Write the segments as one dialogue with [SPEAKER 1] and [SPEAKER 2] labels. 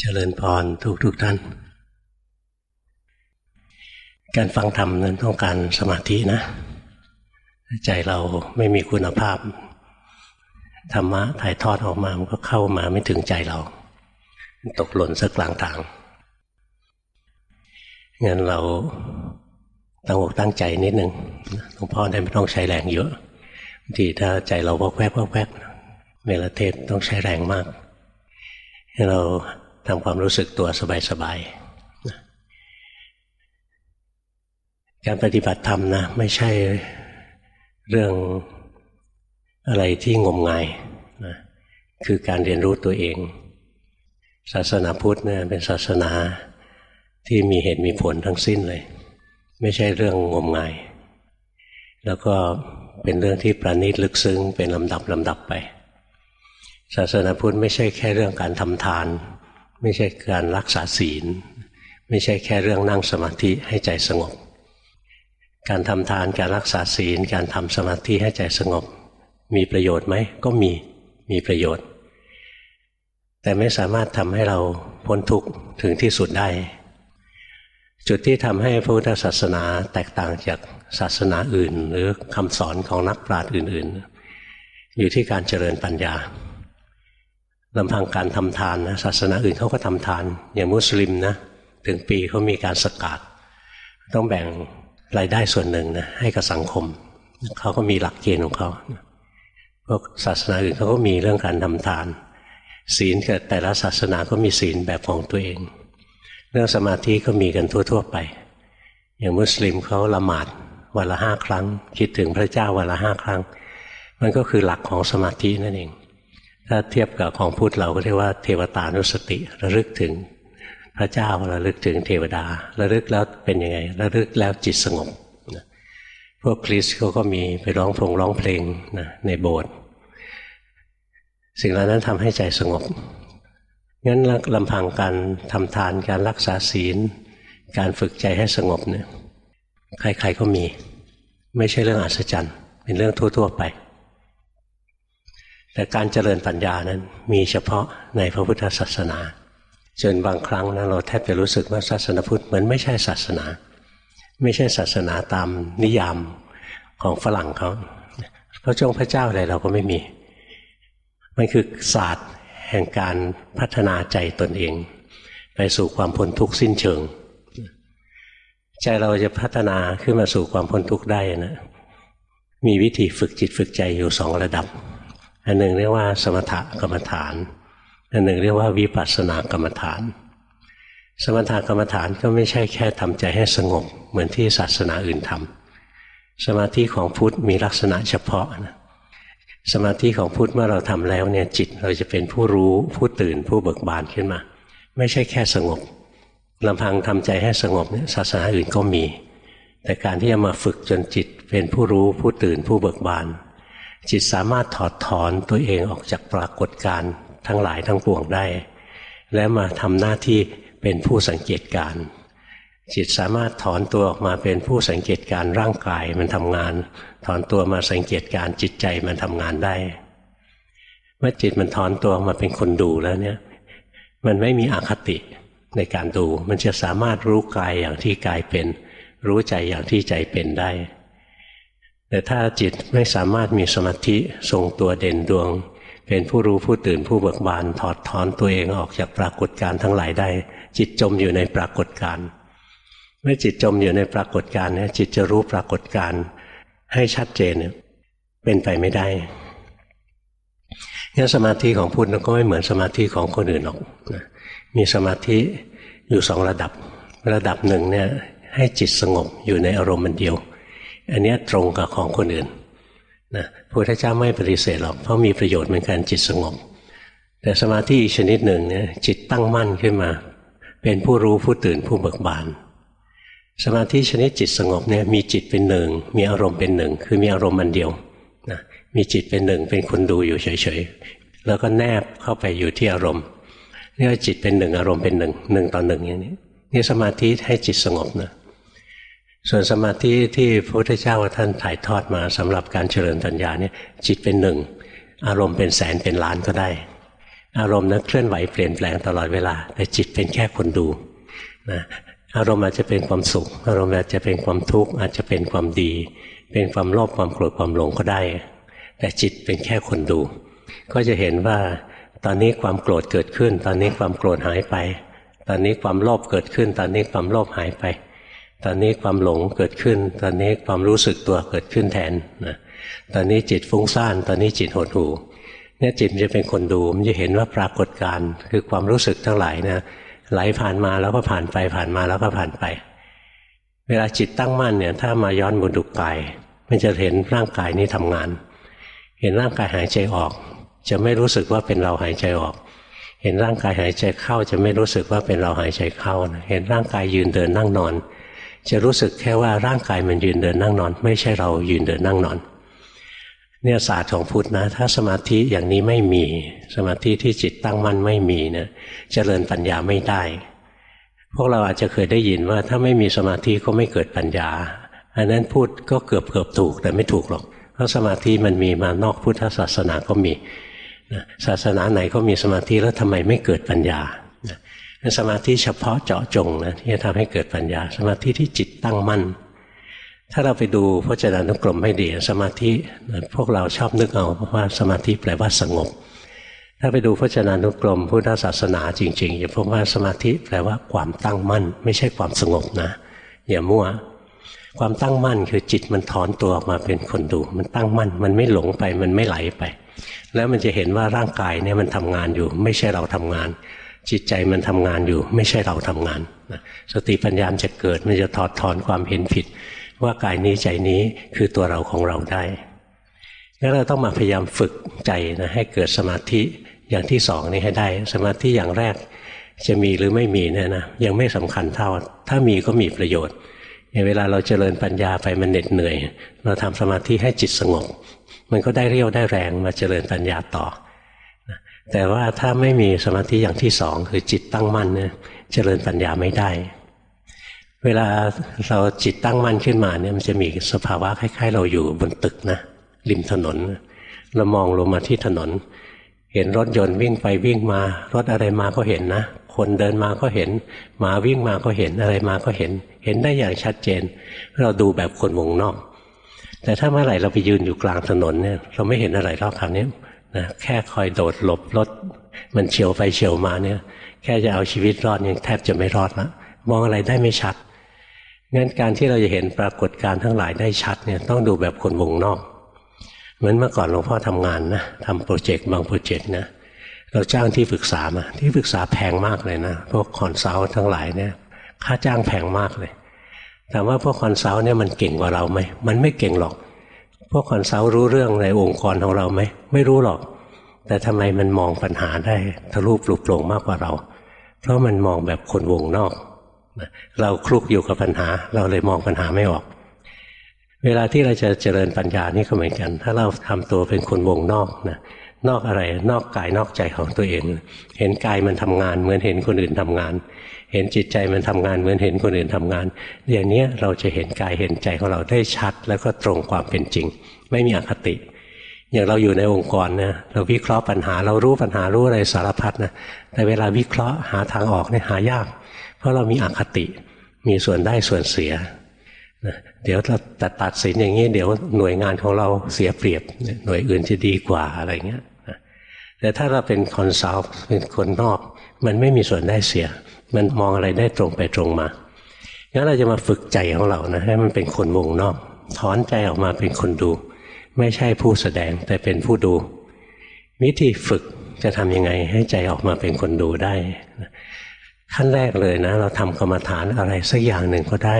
[SPEAKER 1] เจริญพรทุกทุกท่าน การฟังธรรมนั้นต้องการสมาธินะ ใจเราไม่มีคุณภาพ ธรรมะถ่ายทอดออกมา มันก็เข้ามาไม่ถึงใจเรา ตกหล่นสักกลางทางงั้นเราตั้งอกตั้งใจนิดหนึ่งหลวงพ่อได้ไม่ต้องใช้แรงเยอะบางทีถ้าใจเราวอกแวกวอกแวกเวลาเทศต้องใช้แรงมากให้เรา ทำความรู้สึกตัวสบายๆการปฏิบัติธรรมนะ ไม่ใช่เรื่องอะไรที่งมงายนะคือการเรียนรู้ตัวเอง ศาสนาพุทธเนี่ยเป็นศาสนาที่มีเหตุมีผลทั้งสิ้นเลย ไม่ใช่เรื่องงมงาย แล้วก็เป็นเรื่องที่ประณีตลึกซึ้งเป็นลำดับลำดับไป ศาสนาพุทธไม่ใช่แค่เรื่องการทำทาน ไม่ใช่การรักษาศีล ไม่ใช่แค่เรื่องนั่งสมาธิให้ใจสงบ การทำทานการรักษาศีล การทำสมาธิให้ใจสงบ มีประโยชน์ไหมก็มีมีประโยชน์ แต่ไม่สามารถทำให้เราพ้นทุกข์ถึงที่สุดได้ จุดที่ทำให้พระพุทธศาสนาแตกต่างจากศาสนาอื่น หรือคำสอนของนักปราชญ์อื่น ๆ อยู่ที่การเจริญปัญญา ลำพังการทำทานนะศาสนาอื่นเขาก็ทำทาน อย่างมุสลิมนะถึงปีเขามีการสกาดต้องแบ่งรายได้ส่วนหนึ่งนะให้กับสังคมเขาก็มีหลักเกณฑ์ของเขาพวกศาสนาอื่นเขาก็มีเรื่องการทำทาน ศีลกับแต่ละศาสนาก็มีศีลแบบของตัวเอง เรื่องสมาธิก็มีกันทั่ว ๆ ไป อย่างมุสลิมเขาละหมาดวันละห้าครั้ง คิดถึงพระเจ้าวันละห้าครั้ง มันก็คือหลักของสมาธินั่นเอง ถ้าเทียบกับของพุทธเราก็เรียกว่าเทวตานุสติระลึกถึงพระเจ้าระลึกถึงเทวดา ระลึกแล้วเป็นยังไง ระลึกแล้วจิตสงบพวกคริสเขาก็มีไปร้องพงร้องเพลงนะในโบสถ์สิ่งเหล่านั้นทำให้ใจสงบ งั้นลำพังการทำทานการรักษาศีล การฝึกใจให้สงบเนี่ยใครๆก็มี ไม่ใช่เรื่องอัศจรรย์ เป็นเรื่องทั่ว ๆ ไป แต่การเจริญปัญญานั้นมีเฉพาะในพระพุทธศาสนาจนบางครั้งนะเราแทบจะรู้สึกว่าศาสนาพุทธเหมือนไม่ใช่ศาสนา ไม่ใช่ศาสนาตามนิยามของฝรั่งเขาพระจงพระเจ้าอะไรเราก็ไม่มี มันคือศาสตร์แห่งการพัฒนาใจตนเอง ไปสู่ความพ้นทุกข์สิ้นเชิง ใจเราจะพัฒนาขึ้นมาสู่ความพ้นทุกข์ได้นะมีวิธีฝึกจิตฝึกใจอยู่สองระดับ อันหนึ่งเรียกว่าสมถกรรมฐาน อันหนึ่งเรียกว่าวิปัสสนากรรมฐาน สมถกรรมฐานก็ไม่ใช่แค่ทำใจให้สงบ เหมือนที่ศาสนาอื่นทำสมาธิของพุทธมีลักษณะเฉพาะนะสมาธิของพุทธเมื่อเราทำแล้วเนี่ยจิตเราจะเป็นผู้รู้ผู้ตื่นผู้เบิกบานขึ้นมา ไม่ใช่แค่สงบลำพังทำใจให้สงบเนี่ยศาสนาอื่นก็มี แต่การที่จะมาฝึกจนจิตเป็นผู้รู้ผู้ตื่นผู้เบิกบาน จิตสามารถถอดถอนตัวเองออกจากปรากฏการทั้งหลายทั้งปวงได้ และมาทำหน้าที่เป็นผู้สังเกตการจิตสามารถถอนตัวออกมาเป็นผู้สังเกตการร่างกายมันทำงาน ถอนตัวมาสังเกตการจิตใจมันทำงานได้ เมื่อจิตมันถอนตัวมาเป็นคนดูแล้วเนี่ย มันไม่มีอคติในการดู มันจะสามารถรู้กายอย่างที่กายเป็น รู้ใจอย่างที่ใจเป็นได้ แต่ถ้าจิตไม่สามารถมีสมาธิทรงตัวเด่นดวง เป็นผู้รู้ผู้ตื่นผู้เบิกบานถอดถอนตัวเองออกจากปรากฏการทั้งหลายได้ จิตจมอยู่ในปรากฏการเมื่อจิตจมอยู่ในปรากฏการเนี่ยจิตจะรู้ปรากฏการให้ชัดเจนเป็นไปไม่ได้งั้นสมาธิของพุทธก็ไม่เหมือนสมาธิของคนอื่นหรอกมีสมาธิอยู่สองระดับ ระดับหนึ่งเนี่ยให้จิตสงบอยู่ในอารมณ์มันเดียว อันนี้ตรงกับของคนอื่นนะพระพุทธเจ้าไม่ปฏิเสธหรอกเพราะมีประโยชน์เหมือนกันจิตสงบ แต่สมาธิอีกชนิดหนึ่งเนี่ยจิตตั้งมั่นขึ้นมา เป็นผู้รู้ผู้ตื่นผู้เบิกบานสมาธิชนิดจิตสงบเนี่ยมีจิตเป็นหนึ่ง มีอารมณ์เป็นหนึ่ง คือมีอารมณ์มันเดียวนะมีจิตเป็นหนึ่งเป็นคนดูอยู่เฉยๆแล้วก็แนบเข้าไปอยู่ที่อารมณ์นี่ว่าจิตเป็นหนึ่งอารมณ์เป็นหนึ่งหนึ่งต่อหนึ่งอย่างนี้นี่สมาธิให้จิตสงบนะ ส่วนสมาธิที่พระพุทธเจ้าท่านถ่ายทอดมาสำหรับการเจริญปัญญาเนี่ยจิตเป็นหนึ่ง อารมณ์เป็นแสนเป็นล้านก็ได้ อารมณ์นั้นเคลื่อนไหวเปลี่ยนแปลงตลอดเวลา แต่จิตเป็นแค่คนดูนะอารมณ์อาจจะเป็นความสุข อารมณ์อาจจะเป็นความทุกข์อาจจะเป็นความดี เป็นความโลภความโกรธความหลงก็ได้ แต่จิตเป็นแค่คนดู ก็จะเห็นว่าตอนนี้ความโกรธเกิดขึ้น ตอนนี้ความโกรธหายไป ตอนนี้ความโลภเกิดขึ้น ตอนนี้ความโลภหายไป ตอนนี้ความหลงเกิดขึ้น ตอนนี้ความรู้สึกตัวเกิดขึ้นแทนนะตอนนี้จิตฟุ้งซ่าน ตอนนี้จิตหดหู่เนี่ยจิตจะเป็นคนดูมันจะเห็นว่าปรากฏการณ์คือความรู้สึกทั้งหลายนะไหลผ่านมาแล้วก็ผ่านไปผ่านมาแล้วก็ผ่านไป เวลาจิตตั้งมั่นเนี่ยถ้ามาย้อนบุดูกายมันจะเห็นร่างกายนี้ทำงาน เห็นร่างกายหายใจออก จะไม่รู้สึกว่าเป็นเราหายใจออก เห็นร่างกายหายใจเข้าจะไม่รู้สึกว่าเป็นเราหายใจเข้า เห็นร่างกายยืนเดินนั่งนอน จะรู้สึกแค่ว่าร่างกายมันยืนเดินนั่งนอน ไม่ใช่เรายืนเดินนั่งนอน เนี่ยศาสตร์ของพุทธนะ ถ้าสมาธิอย่างนี้ไม่มี สมาธิที่จิตตั้งมั่นไม่มีเนี่ยเจริญปัญญาไม่ได้ พวกเราอาจจะเคยได้ยินว่าถ้าไม่มีสมาธิก็ไม่เกิดปัญญา อันนั้นพูดก็เกือบเกือบถูกแต่ไม่ถูกหรอกเพราะสมาธิมันมีมานอกพุทธศาสนาก็มีศาสนาไหนก็มีสมาธิแล้วทำไมไม่เกิดปัญญา สมาธิเฉพาะเจาะจงนะที่จะทำให้เกิดปัญญา สมาธิที่จิตตั้งมั่น ถ้าเราไปดูพจนานุกรมให้ดี สมาธิพวกเราชอบนึกเอาว่าสมาธิแปลว่าสงบ ถ้าไปดูพจนานุกรมพุทธศาสนาจริงๆอย่าพบว่าสมาธิแปลว่าความตั้งมั่น ไม่ใช่ความสงบนะ อย่ามั่วความตั้งมั่นคือจิตมันถอนตัวออกมาเป็นคนดู มันตั้งมั่น มันไม่หลงไปมันไม่ไหลไป แล้วมันจะเห็นว่าร่างกายเนี่ยมันทำงานอยู่ ไม่ใช่เราทำงาน จิตใจมันทำงานอยู่ ไม่ใช่เราทำงานสติปัญญาจะเกิดมันจะถอดถอนความเห็นผิด ว่ากายนี้ใจนี้คือตัวเราของเราได้งั้นเราต้องมาพยายามฝึกใจนะให้เกิดสมาธิอย่างที่สองนี้ให้ได้ สมาธิอย่างแรกจะมีหรือไม่มีเนี่ยนะยังไม่สำคัญเท่า ถ้ามีก็มีประโยชน์อย่างเวลาเราเจริญปัญญาไปมันเหน็ดเหนื่อย เราทำสมาธิให้จิตสงบ มันก็ได้เรี่ยวได้แรงมาเจริญปัญญาต่อ แต่ว่าถ้าไม่มีสมาธิอย่างที่สองคือจิตตั้งมั่นเนี่ยเจริญปัญญาไม่ได้ เวลาเราจิตตั้งมั่นขึ้นมาเนี่ยมันจะมีสภาวะคล้ายๆ เราอยู่บนตึกนะริมถนน เรามองลงมาที่ถนน เห็นรถยนต์วิ่งไปวิ่งมา รถอะไรมาก็เห็นนะ คนเดินมาก็เห็นหมาวิ่งมาก็เห็นอะไรมาก็เห็น เห็นได้อย่างชัดเจน เราดูแบบคนวงนอก แต่ถ้าเมื่อไหร่เราไปยืนอยู่กลางถนนเนี่ยเราไม่เห็นอะไรรอบคราวนี้ นะแค่คอยโดดหลบรถมันเฉียวไปเฉียวมาเนี่ย แค่จะเอาชีวิตรอดยังแทบจะไม่รอดละมองอะไรได้ไม่ชัดงั้นการที่เราจะเห็นปรากฏการทั้งหลายได้ชัดเนี่ยต้องดูแบบคนวงนอก เหมือนเมื่อก่อนหลวงพ่อทำงานนะทำ project บาง project นะเราจ้างที่ปรึกษามาที่ปรึกษาแพงมากเลยนะพวก consult ทั้งหลายเนี่ย ค่าจ้างแพงมากเลยถามว่าพวก consult เนี่ยมันเก่งกว่าเราไหมมันไม่เก่งหรอก พวก consult รู้เรื่องในองค์กรของเราไหมไม่รู้หรอก แต่ทำไมมันมองปัญหาได้ทะลุปลุกโปร่งมากกว่าเรา เพราะมันมองแบบคนวงนอก เราคลุกอยู่กับปัญหา เราเลยมองปัญหาไม่ออก เวลาที่เราจะเจริญปัญญานี่ก็เหมือนกัน ถ้าเราทำตัวเป็นคนวงนอกนะ นอกอะไร นอกกายนอกใจของตัวเอง เห็นกายมันทำงาน เหมือนเห็นคนอื่นทำงาน เห็นจิตใจมันทำงาน เหมือนเห็นคนอื่นทำงาน อย่างนี้เราจะเห็นกายเห็นใจของเราได้ชัด แล้วก็ตรงความเป็นจริง ไม่มีอคติ อย่างเราอยู่ในองค์กรนะเราวิเคราะห์ปัญหา เรารู้ปัญหารู้อะไรสารพัดนะแต่เวลาวิเคราะห์หาทางออกเนี่ยหายาก เพราะเรามีอคติมีส่วนได้ส่วนเสียนะเดี๋ยวเราตัดตัดสินอย่างนี้เดี๋ยวหน่วยงานของเราเสียเปรียบหน่วยอื่นจะดีกว่าอะไรเงี้ย แต่ถ้าเราเป็น consult เป็นคนนอก มันไม่มีส่วนได้เสีย มันมองอะไรได้ตรงไปตรงมางั้นเราจะมาฝึกใจของเรานะให้มันเป็นคนวงนอกถอนใจออกมาเป็นคนดู ไม่ใช่ผู้แสดงแต่เป็นผู้ดู วิธีฝึกจะทำยังไงให้ใจออกมาเป็นคนดูได้ ขั้นแรกเลยนะ เราทำกรรมฐานอะไรสักอย่างหนึ่งก็ได้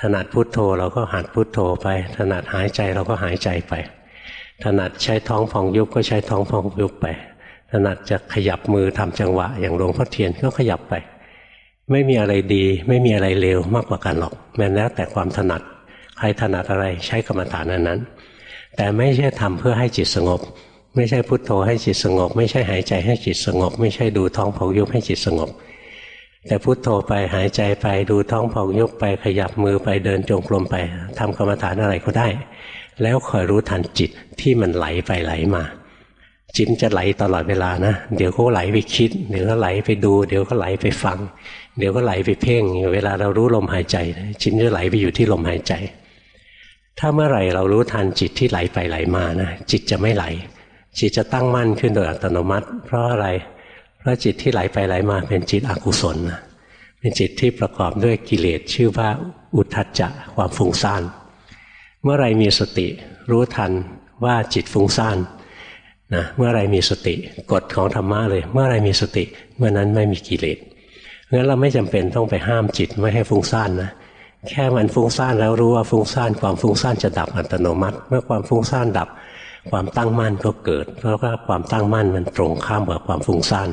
[SPEAKER 1] ถนัดพุทโธเราก็หัดพุทโธไป ถนัดหายใจเราก็หายใจไป ถนัดใช้ท้องฟองยุบก็ใช้ท้องฟองยุบไป ถนัดจะขยับมือทำจังหวะ อย่างหลวงพ่อเทียนก็ขยับไป ไม่มีอะไรดี ไม่มีอะไรเลวมากกว่ากันหรอกแม้แล้วแต่ความถนัด ใครถนัดอะไรใช้กรรมฐานนั้นนั้น แต่ไม่ใช่ทำเพื่อให้จิตสงบ ไม่ใช่พุทโธให้จิตสงบ ไม่ใช่หายใจให้จิตสงบ ไม่ใช่ดูท้องฟองยุบให้จิตสงบ แต่พุโทโธไปหายใจไปดูท้องพองยุบไปขยับมือไปเดินจงกรมไปทำกรรมฐานอะไรก็ได้ แล้วคอยรู้ทันจิตที่มันไหลไปไหลมาจิตจะไหลตลอดเวลานะเดี๋ยวก็ไหลไปคิด เดี๋ยวก็ไหลไปดู เดี๋ยวก็ไหลไปฟัง เดี๋ยวก็ไหลไปเพ่งเวลาเรารู้ลมหายใจจิตจะไหลไปอยู่ที่ลมหายใจ ถ้าเมื่อไหร่เรารู้ทันจิตที่ไหลไปไหลมานะจิตจะไม่ไหล จิตจะตั้งมั่นขึ้นโดยอัตโนมัติ เพราะอะไร เพราะจิตที่ไหลไปไหลมาเป็นจิตอกุศลนะเป็นจิตที่ประกอบด้วยกิเลสชื่อว่าอุทธัจจะความฟุ้งซ่าน เมื่อไรมีสติ รู้ทันว่าจิตฟุ้งซ่านนะเมื่อไรมีสติกฎของธรรมะเลย เมื่อไรมีสติ เมื่อนั้นไม่มีกิเลสงั้นเราไม่จำเป็นต้องไปห้ามจิตไม่ให้ฟุ้งซ่านนะแค่มันฟุ้งซ่านแล้วรู้ว่าฟุ้งซ่านความฟุ้งซ่านจะดับอัตโนมัติ เมื่อความฟุ้งซ่านดับ ความตั้งมั่นก็เกิด เพราะว่าความตั้งมั่นมันตรงข้ามกับความฟุ้งซ่าน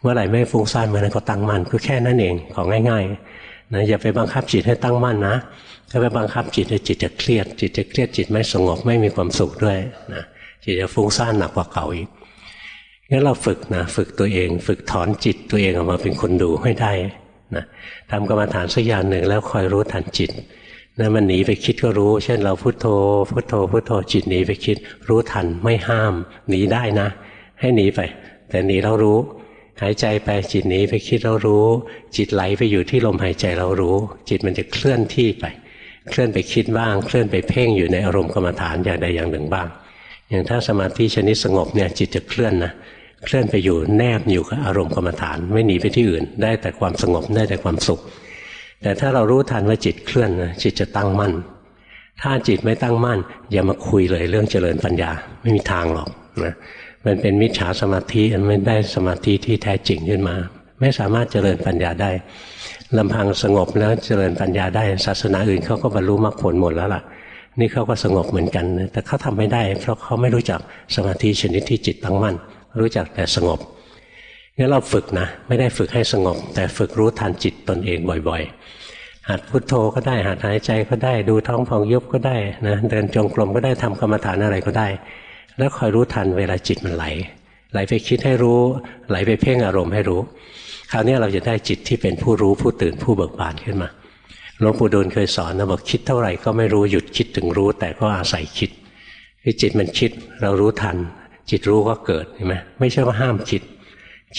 [SPEAKER 1] เมื่อไหร่ไม่ฟุ้งซ่านเมื่อนั้นก็ตั้งมั่นก็แค่นั้นเองของง่ายๆนะอย่าไปบังคับจิตให้ตั้งมั่นนะ ถ้าไปบังคับจิตจิตจะเครียด จิตจะเครียดจิตไม่สงบไม่มีความสุขด้วยนะจิตจะฟุ้งซ่านหนักกว่าเก่าอีกงั้นเราฝึกนะฝึกตัวเอง ฝึกถอนจิตตัวเองออกมาเป็นคนดูให้ได้นะทำกรรมฐานสักอย่างหนึ่งแล้วคอยรู้ทันจิตนะมันหนีไปคิดก็รู้ เช่นเราพุโทโธ พุโทโธ พุโทโธจิตหนีไปคิด รู้ทันไม่ห้าม หนีได้นะ ให้หนีไป แต่หนีเรารู้ หายใจไปจิตหนีไปคิดเรารู้ จิตไหลไปอยู่ที่ลมหายใจเรารู้ จิตมันจะเคลื่อนที่ไป เคลื่อนไปคิดบ้าง เคลื่อนไปเพ่งอยู่ในอารมณ์กรรมฐานอย่างใดอย่างหนึ่งบ้าง อย่างถ้าสมาธิชนิดสงบเนี่ยจิตจะเคลื่อนนะเคลื่อนไปอยู่แนบอยู่กับอารมณ์กรรมฐาน ไม่หนีไปที่อื่น ได้แต่ความสงบได้แต่ความสุข แต่ถ้าเรารู้ทันว่าจิตเคลื่อนนะจิตจะตั้งมั่น ถ้าจิตไม่ตั้งมั่น อย่ามาคุยเลยเรื่องเจริญปัญญาไม่มีทางหรอกนะมันเป็นมิจฉาสมาธิมันไม่ได้สมาธิที่แท้จริงขึ้นมา ไม่สามารถเจริญปัญญาได้ ลำพังสงบแล้วเจริญปัญญาได้ศาสนาอื่นเขาก็บรรลุมรรคผลหมดแล้วล่ะ นี่เขาก็สงบเหมือนกัน แต่เขาทำไม่ได้ เพราะเขาไม่รู้จักสมาธิชนิดที่จิตตั้งมั่น รู้จักแต่สงบงั้นเราฝึกนะ ไม่ได้ฝึกให้สงบ แต่ฝึกรู้ทันจิตตนเองบ่อย ๆ หัดพุดโทโธก็ได้หัดหายใจก็ได้ดูท้องพองยุบก็ได้นะเดินจงกรมก็ได้ทำกรรมฐานอะไรก็ได้ แล้วคอยรู้ทันเวลาจิตมันไหลไหลไปคิดให้รู้ ไหลไปเพ่งอารมณ์ให้รู้ คราวนี้เราจะได้จิตที่เป็นผู้รู้ผู้ตื่นผู้เบิกบานขึ้นมาหลวงปู่ดูลเคยสอนนะบอกคิดเท่าไหร่ก็ไม่รู้หยุดคิดถึงรู้ แต่ก็อาศัยคิดคือจิตมันคิดเรารู้ทัน จิตรู้ก็เกิดเห็นไหมไม่ใช่ว่าห้ามคิด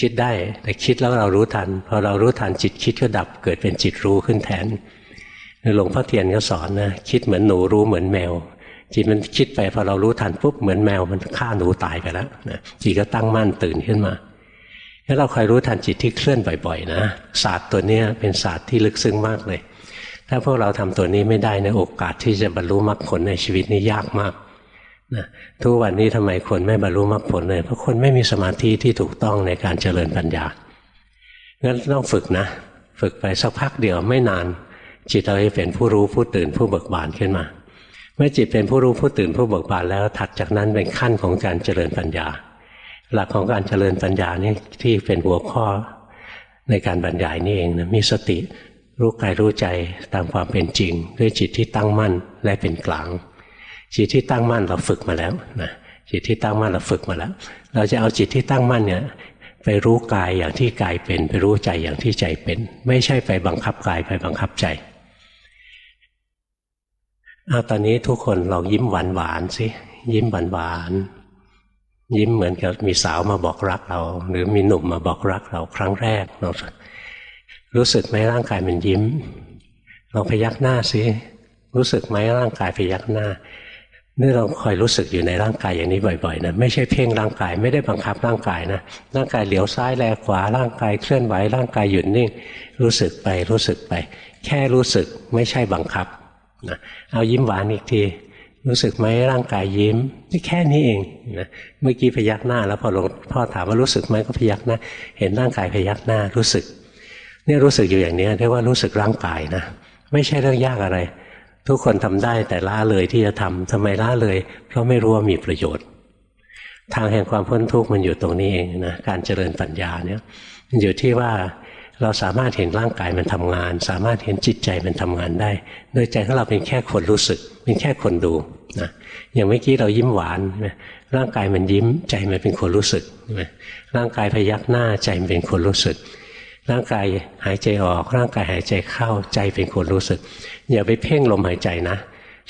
[SPEAKER 1] คิดได้แต่คิดแล้วเรารู้ทันพอเรารู้ทันจิตคิดก็ดับเกิดเป็นจิตรู้ขึ้นแทนหลวงพ่อเทียนก็สอนนะคิดเหมือนหนูรู้เหมือนแมว จิตมันคิดไปพอเรารู้ทันปุ๊บเหมือนแมวมันฆ่าหนูตายไปแล้วนะจิตก็ตั้งมั่นตื่นขึ้นมา ถ้าเราคอยรู้ทันจิตที่เคลื่อนบ่อยๆ นะศาสตร์ตัวนี้เป็นศาสตร์ที่ลึกซึ้งมากเลย ถ้าพวกเราทำตัวนี้ไม่ได้ในโอกาสที่จะบรรลุมรรคผลในชีวิตนี้ยากมากนะทุกวันนี้ทำไมคนไม่บรรลุมรรคผลเลย เพราะคนไม่มีสมาธิที่ถูกต้องในการเจริญปัญญางั้นต้องฝึกนะ ฝึกไปสักพักเดียวไม่นาน จิตเราจะเป็นผู้รู้ผู้ตื่นผู้เบิกบานขึ้นมา เมื่อจิตเป็นผู้รู้ผู้ตื่นผู้เบิกบานแล้วถัดจากนั้นเป็นขั้นของการเจริญปัญญา หลักของการเจริญปัญญานี่ที่เป็นหัวข้อในการบรรยายนี่เองนะมีสติรู้กายรู้ใจตามความเป็นจริง ด้วยจิตที่ตั้งมั่นและเป็นกลาง จิตที่ตั้งมั่นเราฝึกมาแล้วนะจิตที่ตั้งมั่นเราฝึกมาแล้ว เราจะเอาจิตที่ตั้งมั่นเนี่ยไปรู้กายอย่างที่กายเป็น ไปรู้ใจอย่างที่ใจเป็น ไม่ใช่ไปบังคับกายไปบังคับใจเอาตอนนี้ทุกคนลองยิ้มหวานหวานสิยิ้มหวานหวาน ยิ้มเหมือนกับมีสาวมาบอกรักเรา หรือมีหนุ่มมาบอกรักเราครั้งแรกเรารู้สึกไหมร่างกายมันยิ้มลองพยักหน้าสิรู้สึกไหมร่างกายพยักหน้านี่เราคอยรู้สึกอยู่ในร่างกายอย่างนี้บ่อยๆนะไม่ใช่เพ่งร่างกายไม่ได้บังคับร่างกายนะร่างกายเหลียวซ้ายแลขวาร่างกายเคลื่อนไหวร่างกายหยุดนิ่งรู้สึกไปรู้สึกไป แค่รู้สึกไม่ใช่บังคับนะเอายิ้มหวานอีกที รู้สึกไหมร่างกายยิ้มนี่แค่นี้เองนะเมื่อกี้พยักหน้า แล้วพอหลวงพ่อถามว่ารู้สึกไหมก็พยักหน้า เห็นร่างกายพยักหน้ารู้สึก เนี่ยรู้สึกอยู่อย่างนี้เรียกว่ารู้สึกร่างกายนะไม่ใช่เรื่องยากอะไร ทุกคนทำได้แต่ล้าเลยที่จะทำทำไมล้าเลย เพราะไม่รู้ว่ามีประโยชน์ ทางแห่งความพ้นทุกข์มันอยู่ตรงนี้เองนะการเจริญปัญญาเนี่ยมันอยู่ที่ว่า เราสามารถเห็นร่างกายมันทำงาน สามารถเห็นจิตใจมันทำงานได้ โดยใจของเราเป็นแค่คนรู้สึก เป็นแค่คนดูนะอย่างเมื่อกี้เรายิ้มหวานร่างกายมันยิ้มใจมันเป็นคนรู้สึกร่างกายพยักหน้าใจมันเป็นคนรู้สึก ร่างกายหายใจออก ร่างกายหายใจเข้าใจเป็นคนรู้สึก อย่าไปเพ่งลมหายใจนะ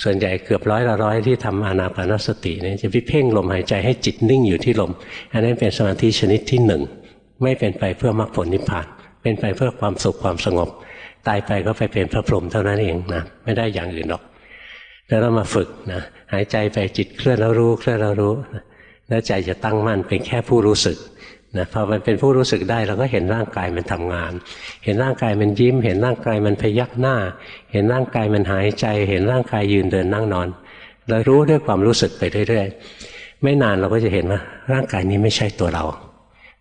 [SPEAKER 1] ส่วนใหญ่เกือบร้อยละร้อยที่ทำอานาปานสติเนี่ยจะไปเพ่งลมหายใจให้จิตนิ่งอยู่ที่ลม อันนั้นเป็นสมาธิชนิดที่หนึ่งไม่เป็นไปเพื่อมรรคผลนิพพาน เป็นไปเพื่อความสุขความสงบ ตายไปก็ไปเป็นพระพรหมเท่านั้นเองนะไม่ได้อย่างอื่นหรอก แล้วเรามาฝึกนะหายใจไปจิตเคลื่อนแล้วรู้เคลื่อนแล้วรู้แล้วใจจะตั้งมั่นเป็นแค่ผู้รู้สึกนะพอมันเป็นผู้รู้สึกได้เราก็เห็นร่างกายมันทำงาน เห็นร่างกายมันยิ้ม เห็นร่างกายมันพยักหน้า เห็นร่างกายมันหายใจ เห็นร่างกายยืนเดินนั่งนอนเรารู้ด้วยความรู้สึกไปเรื่อยๆไม่นานเราก็จะเห็นว่าร่างกายนี้ไม่ใช่ตัวเรา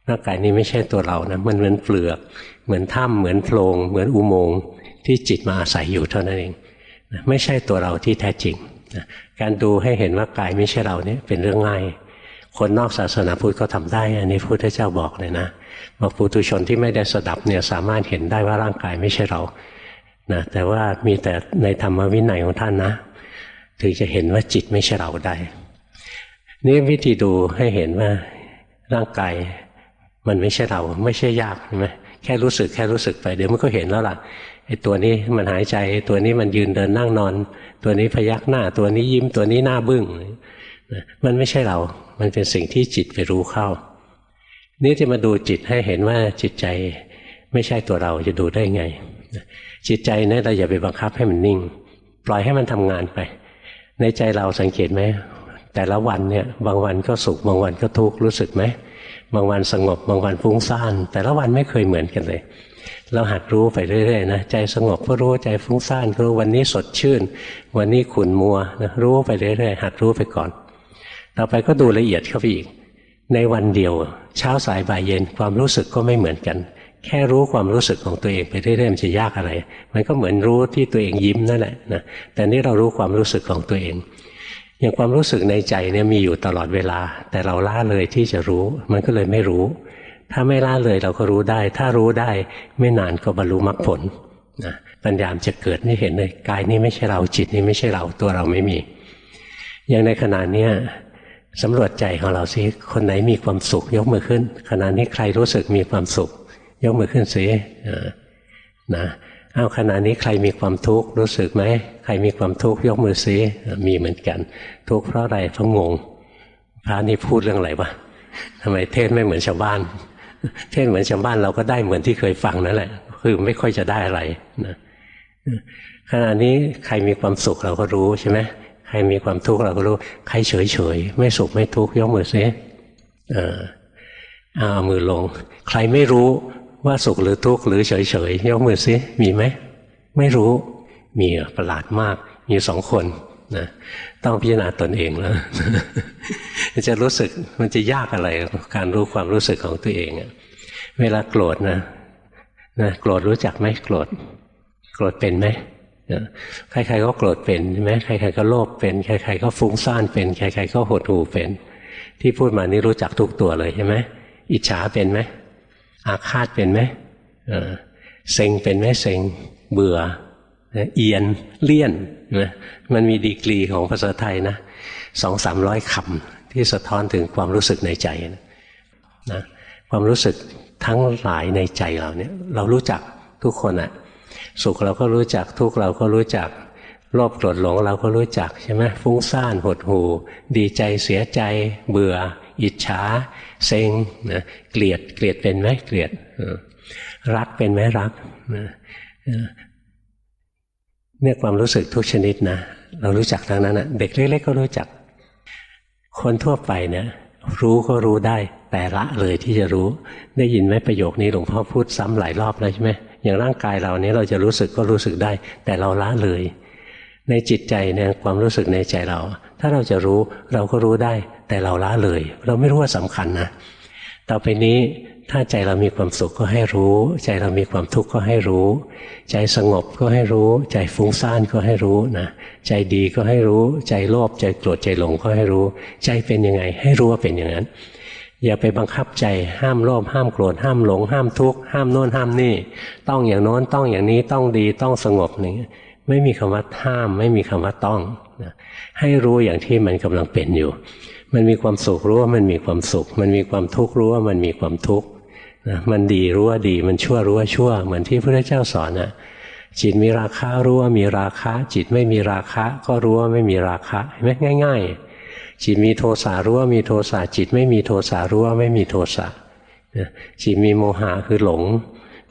[SPEAKER 1] ร่างกายนี้ไม่ใช่ตัวเรานะมันเหมือนเปลือก เหมือนถ้ำเหมือนโพรงเหมือนอุโมงค์ที่จิตมาอาศัยอยู่เท่านั้นเองไม่ใช่ตัวเราที่แท้จริงการดูให้เห็นว่ากายไม่ใช่เราเนี่ยเป็นเรื่องง่าย คนนอกศาสนาพุทธก็ทำได้ อันนี้พุทธเจ้าบอกเลยนะบอกปุถุชนที่ไม่ได้สดับเนี่ยสามารถเห็นได้ว่าร่างกายไม่ใช่เรานะแต่ว่ามีแต่ในธรรมวินัยของท่านนะ ถึงจะเห็นว่าจิตไม่ใช่เราได้ นี่วิธีดูให้เห็นว่าร่างกาย มันไม่ใช่เราไม่ใช่ยากใช่ไหมแค่รู้สึกแค่รู้สึกไปเดี๋ยวมันก็เห็นแล้วล่ะไอ้ตัวนี้มันหายใจตัวนี้มันยืนเดินนั่งนอน ตัวนี้พยักหน้า ตัวนี้ยิ้มตัวนี้หน้าบึ้งมันไม่ใช่เรา มันเป็นสิ่งที่จิตไปรู้เข้า นี่จะมาดูจิตให้เห็นว่าจิตใจไม่ใช่ตัวเราจะดูได้ไง จิตใจเนี่ยเราอย่าไปบังคับให้มันนิ่ง ปล่อยให้มันทำงานไป ในใจเราสังเกตไหมแต่ละวันเนี่ยบางวันก็สุขบางวันก็ทุกข์รู้สึกไหม บางวันสงบบางวันฟุ้งซ่าน แต่ละวันไม่เคยเหมือนกันเลย เราหัดรู้ไปเรื่อยๆนะใจสงบก็รู้ใจฟุ้งซ่านก็รู้วันนี้สดชื่น วันนี้ขุ่นมัวนะรู้ไปเรื่อยๆหัดรู้ไปก่อน ต่อไปก็ดูละเอียดเข้าไปอีก ในวันเดียว เช้าสายบ่ายเย็นความรู้สึกก็ไม่เหมือนกัน แค่รู้ความรู้สึกของตัวเองไปเรื่อยๆมันจะยากอะไร มันก็เหมือนรู้ที่ตัวเองยิ้มนั่นแหละนะแต่นี่เรารู้ความรู้สึกของตัวเอง อย่างความรู้สึกในใจเนี่ยมีอยู่ตลอดเวลา แต่เราล่าเลยที่จะรู้ มันก็เลยไม่รู้ ถ้าไม่ล่าเลยเราก็รู้ได้ ถ้ารู้ได้ไม่นานก็บรรลุมรรคผลนะปัญญามจะเกิดไม่เห็นเลยกายนี้ไม่ใช่เราจิตนี้ไม่ใช่เราตัวเราไม่มี อย่างในขณะเนี้ยสำรวจใจของเราสิคนไหนมีความสุข ยกมือขึ้น ขณะนี้ใครรู้สึกมีความสุข ยกมือขึ้นสินะ เอาขณะนี้ใครมีความทุกข์รู้สึกไหมใครมีความทุกข์ยกมือสิมีเหมือนกัน ทุกข์เพราะอะไรเพราะงงพระนี่พูดเรื่องอะไรวะทำไมเทศไม่เหมือนชาวบ้าน เทศเหมือนชาวบ้านเราก็ได้เหมือนที่เคยฟังนั่นแหละ คือไม่ค่อยจะได้อะไรนะขณะนี้ใครมีความสุขเราก็รู้ใช่ไหมใครมีความทุกข์เราก็รู้ ใครเฉยเฉยไม่สุขไม่ทุกข์ยกมือซิเออเอามือลง ใครไม่รู้ ว่าสุขหรือทุกข์หรือเฉยเฉยยกมือซิมีไหมไม่รู้มีประหลาดมาก มีสองคนนะต้องพิจารณาตนเองแล้วมันจะรู้สึกมันจะยากอะไร การรู้ความรู้สึกของตัวเองเวลาโกรธนะนะโกรธรู้จักไหมโกรธโกรธเป็นไหมใครๆก็โกรธเป็นใช่ไหมใครๆก็โลภเป็นใครๆก็ฟุ้งซ่านเป็นใครๆก็หดหู่เป็น ที่พูดมานี้รู้จักทุกตัวเลยใช่ไหมอิจฉาเป็นไหม อาฆาตเป็นไหมเซ็งเป็นไหมเซ็งเบื่อเอียนเลี่ยนนะมันมีดีกรีของภาษาไทยนะสองสามร้อยคำที่สะท้อนถึงความรู้สึกในใจนะความรู้สึกทั้งหลายในใจเราเนี่ย เรารู้จักทุกคนอะสุขเราก็รู้จักทุกเราก็รู้จักโลภโกรธหลงเราก็รู้จักใช่ไหมฟุ้งซ่านหดหูดีใจเสียใจ เบื่อ อิจฉา เซ็งนะเกลียดเกลียดเป็นไหมเกลียดรักเป็นไหมรักเนี่ยความรู้สึกทุกชนิดนะเรารู้จักทั้งนั้นนะเด็กเล็กๆก็รู้จัก คนทั่วไปเนี่ยรู้ก็รู้ได้ แต่ละเลยที่จะรู้ ได้ยินไหมประโยคนี้หลวงพ่อพูดซ้ำหลายรอบแล้วใช่ไหมอย่างร่างกายเราเนี้เราจะรู้สึกก็รู้สึกได้ แต่เราละเลย ในจิตใจเนี่ยความรู้สึกในใจเรา ถ้าเราจะรู้เราก็รู้ได้ แต่เราละเลย เราไม่รู้ว่าสำคัญนะต่อไปนี้ถ้าใจเรามีความสุขก็ให้รู้ ใจเรามีความทุกข์ก็ให้รู้ ใจสงบก็ให้รู้ ใจฟุ้งซ่านก็ให้รู้นะใจดีก็ให้รู้ ใจโลภใจโกรธใจหลงก็ให้รู้ ใจเป็นยังไง ให้รู้ว่าเป็นอย่างนั้น อย่าไปบังคับใจห้ามโลภห้ามโกรธห้ามหลง ห้ามทุกข์ห้ามโน่นห้ามนี่ ต้องอย่างโน้นต้องอย่างนี้ต้องดีต้องสงบนี่ไม่มีคำว่าห้าม ไม่มีคำว่าต้อง ให้รู้อย่างที่มันกำลังเป็นอยู่ มันมีความสุขรู้ว่ามันมีความสุข มันมีความทุกข์รู้ว่ามันมีความทุกข์มันดีรู้ว่าดี มันชั่วรู้ว่าชั่ว เหมือนที่พระเจ้าสอนนะจิตมีราคะรู้ว่ามีราคะจิตไม่มีราคะก็รู้ว่าไม่มีราคะเห็นไหมง่าย ๆ จิตมีโทสะรู้ว่ามีโทสะจิตไม่มีโทสะรู้ว่าไม่มีโทสะจิตมีโมหะคือหลง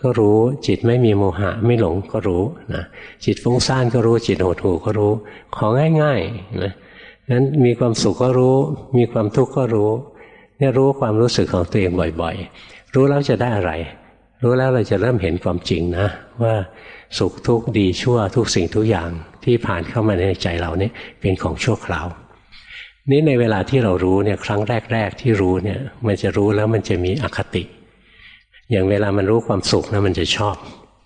[SPEAKER 1] ก็รู้ จิตไม่มีโมหะไม่หลงก็รู้นะจิตฟุ้งซ่านก็รู้จิตโหดหูก็รู้ ของง่ายๆนะนั้นมีความสุขก็รู้ มีความทุกข์ก็รู้เนี่ยรู้ความรู้สึกของตัวเองบ่อยๆ รู้แล้วจะได้อะไร รู้แล้วเราจะเริ่มเห็นความจริงนะ ว่าสุขทุกข์ดีชั่วทุกสิ่งทุกอย่างที่ผ่านเข้ามาในใจเราเนี่ยเป็นของชั่วคราวนี่ในเวลาที่เรารู้เนี่ยครั้งแรก ๆ ที่รู้เนี่ยมันจะรู้แล้วมันจะมีอคติ อย่างเวลามันรู้ความสุขนะมันจะชอบ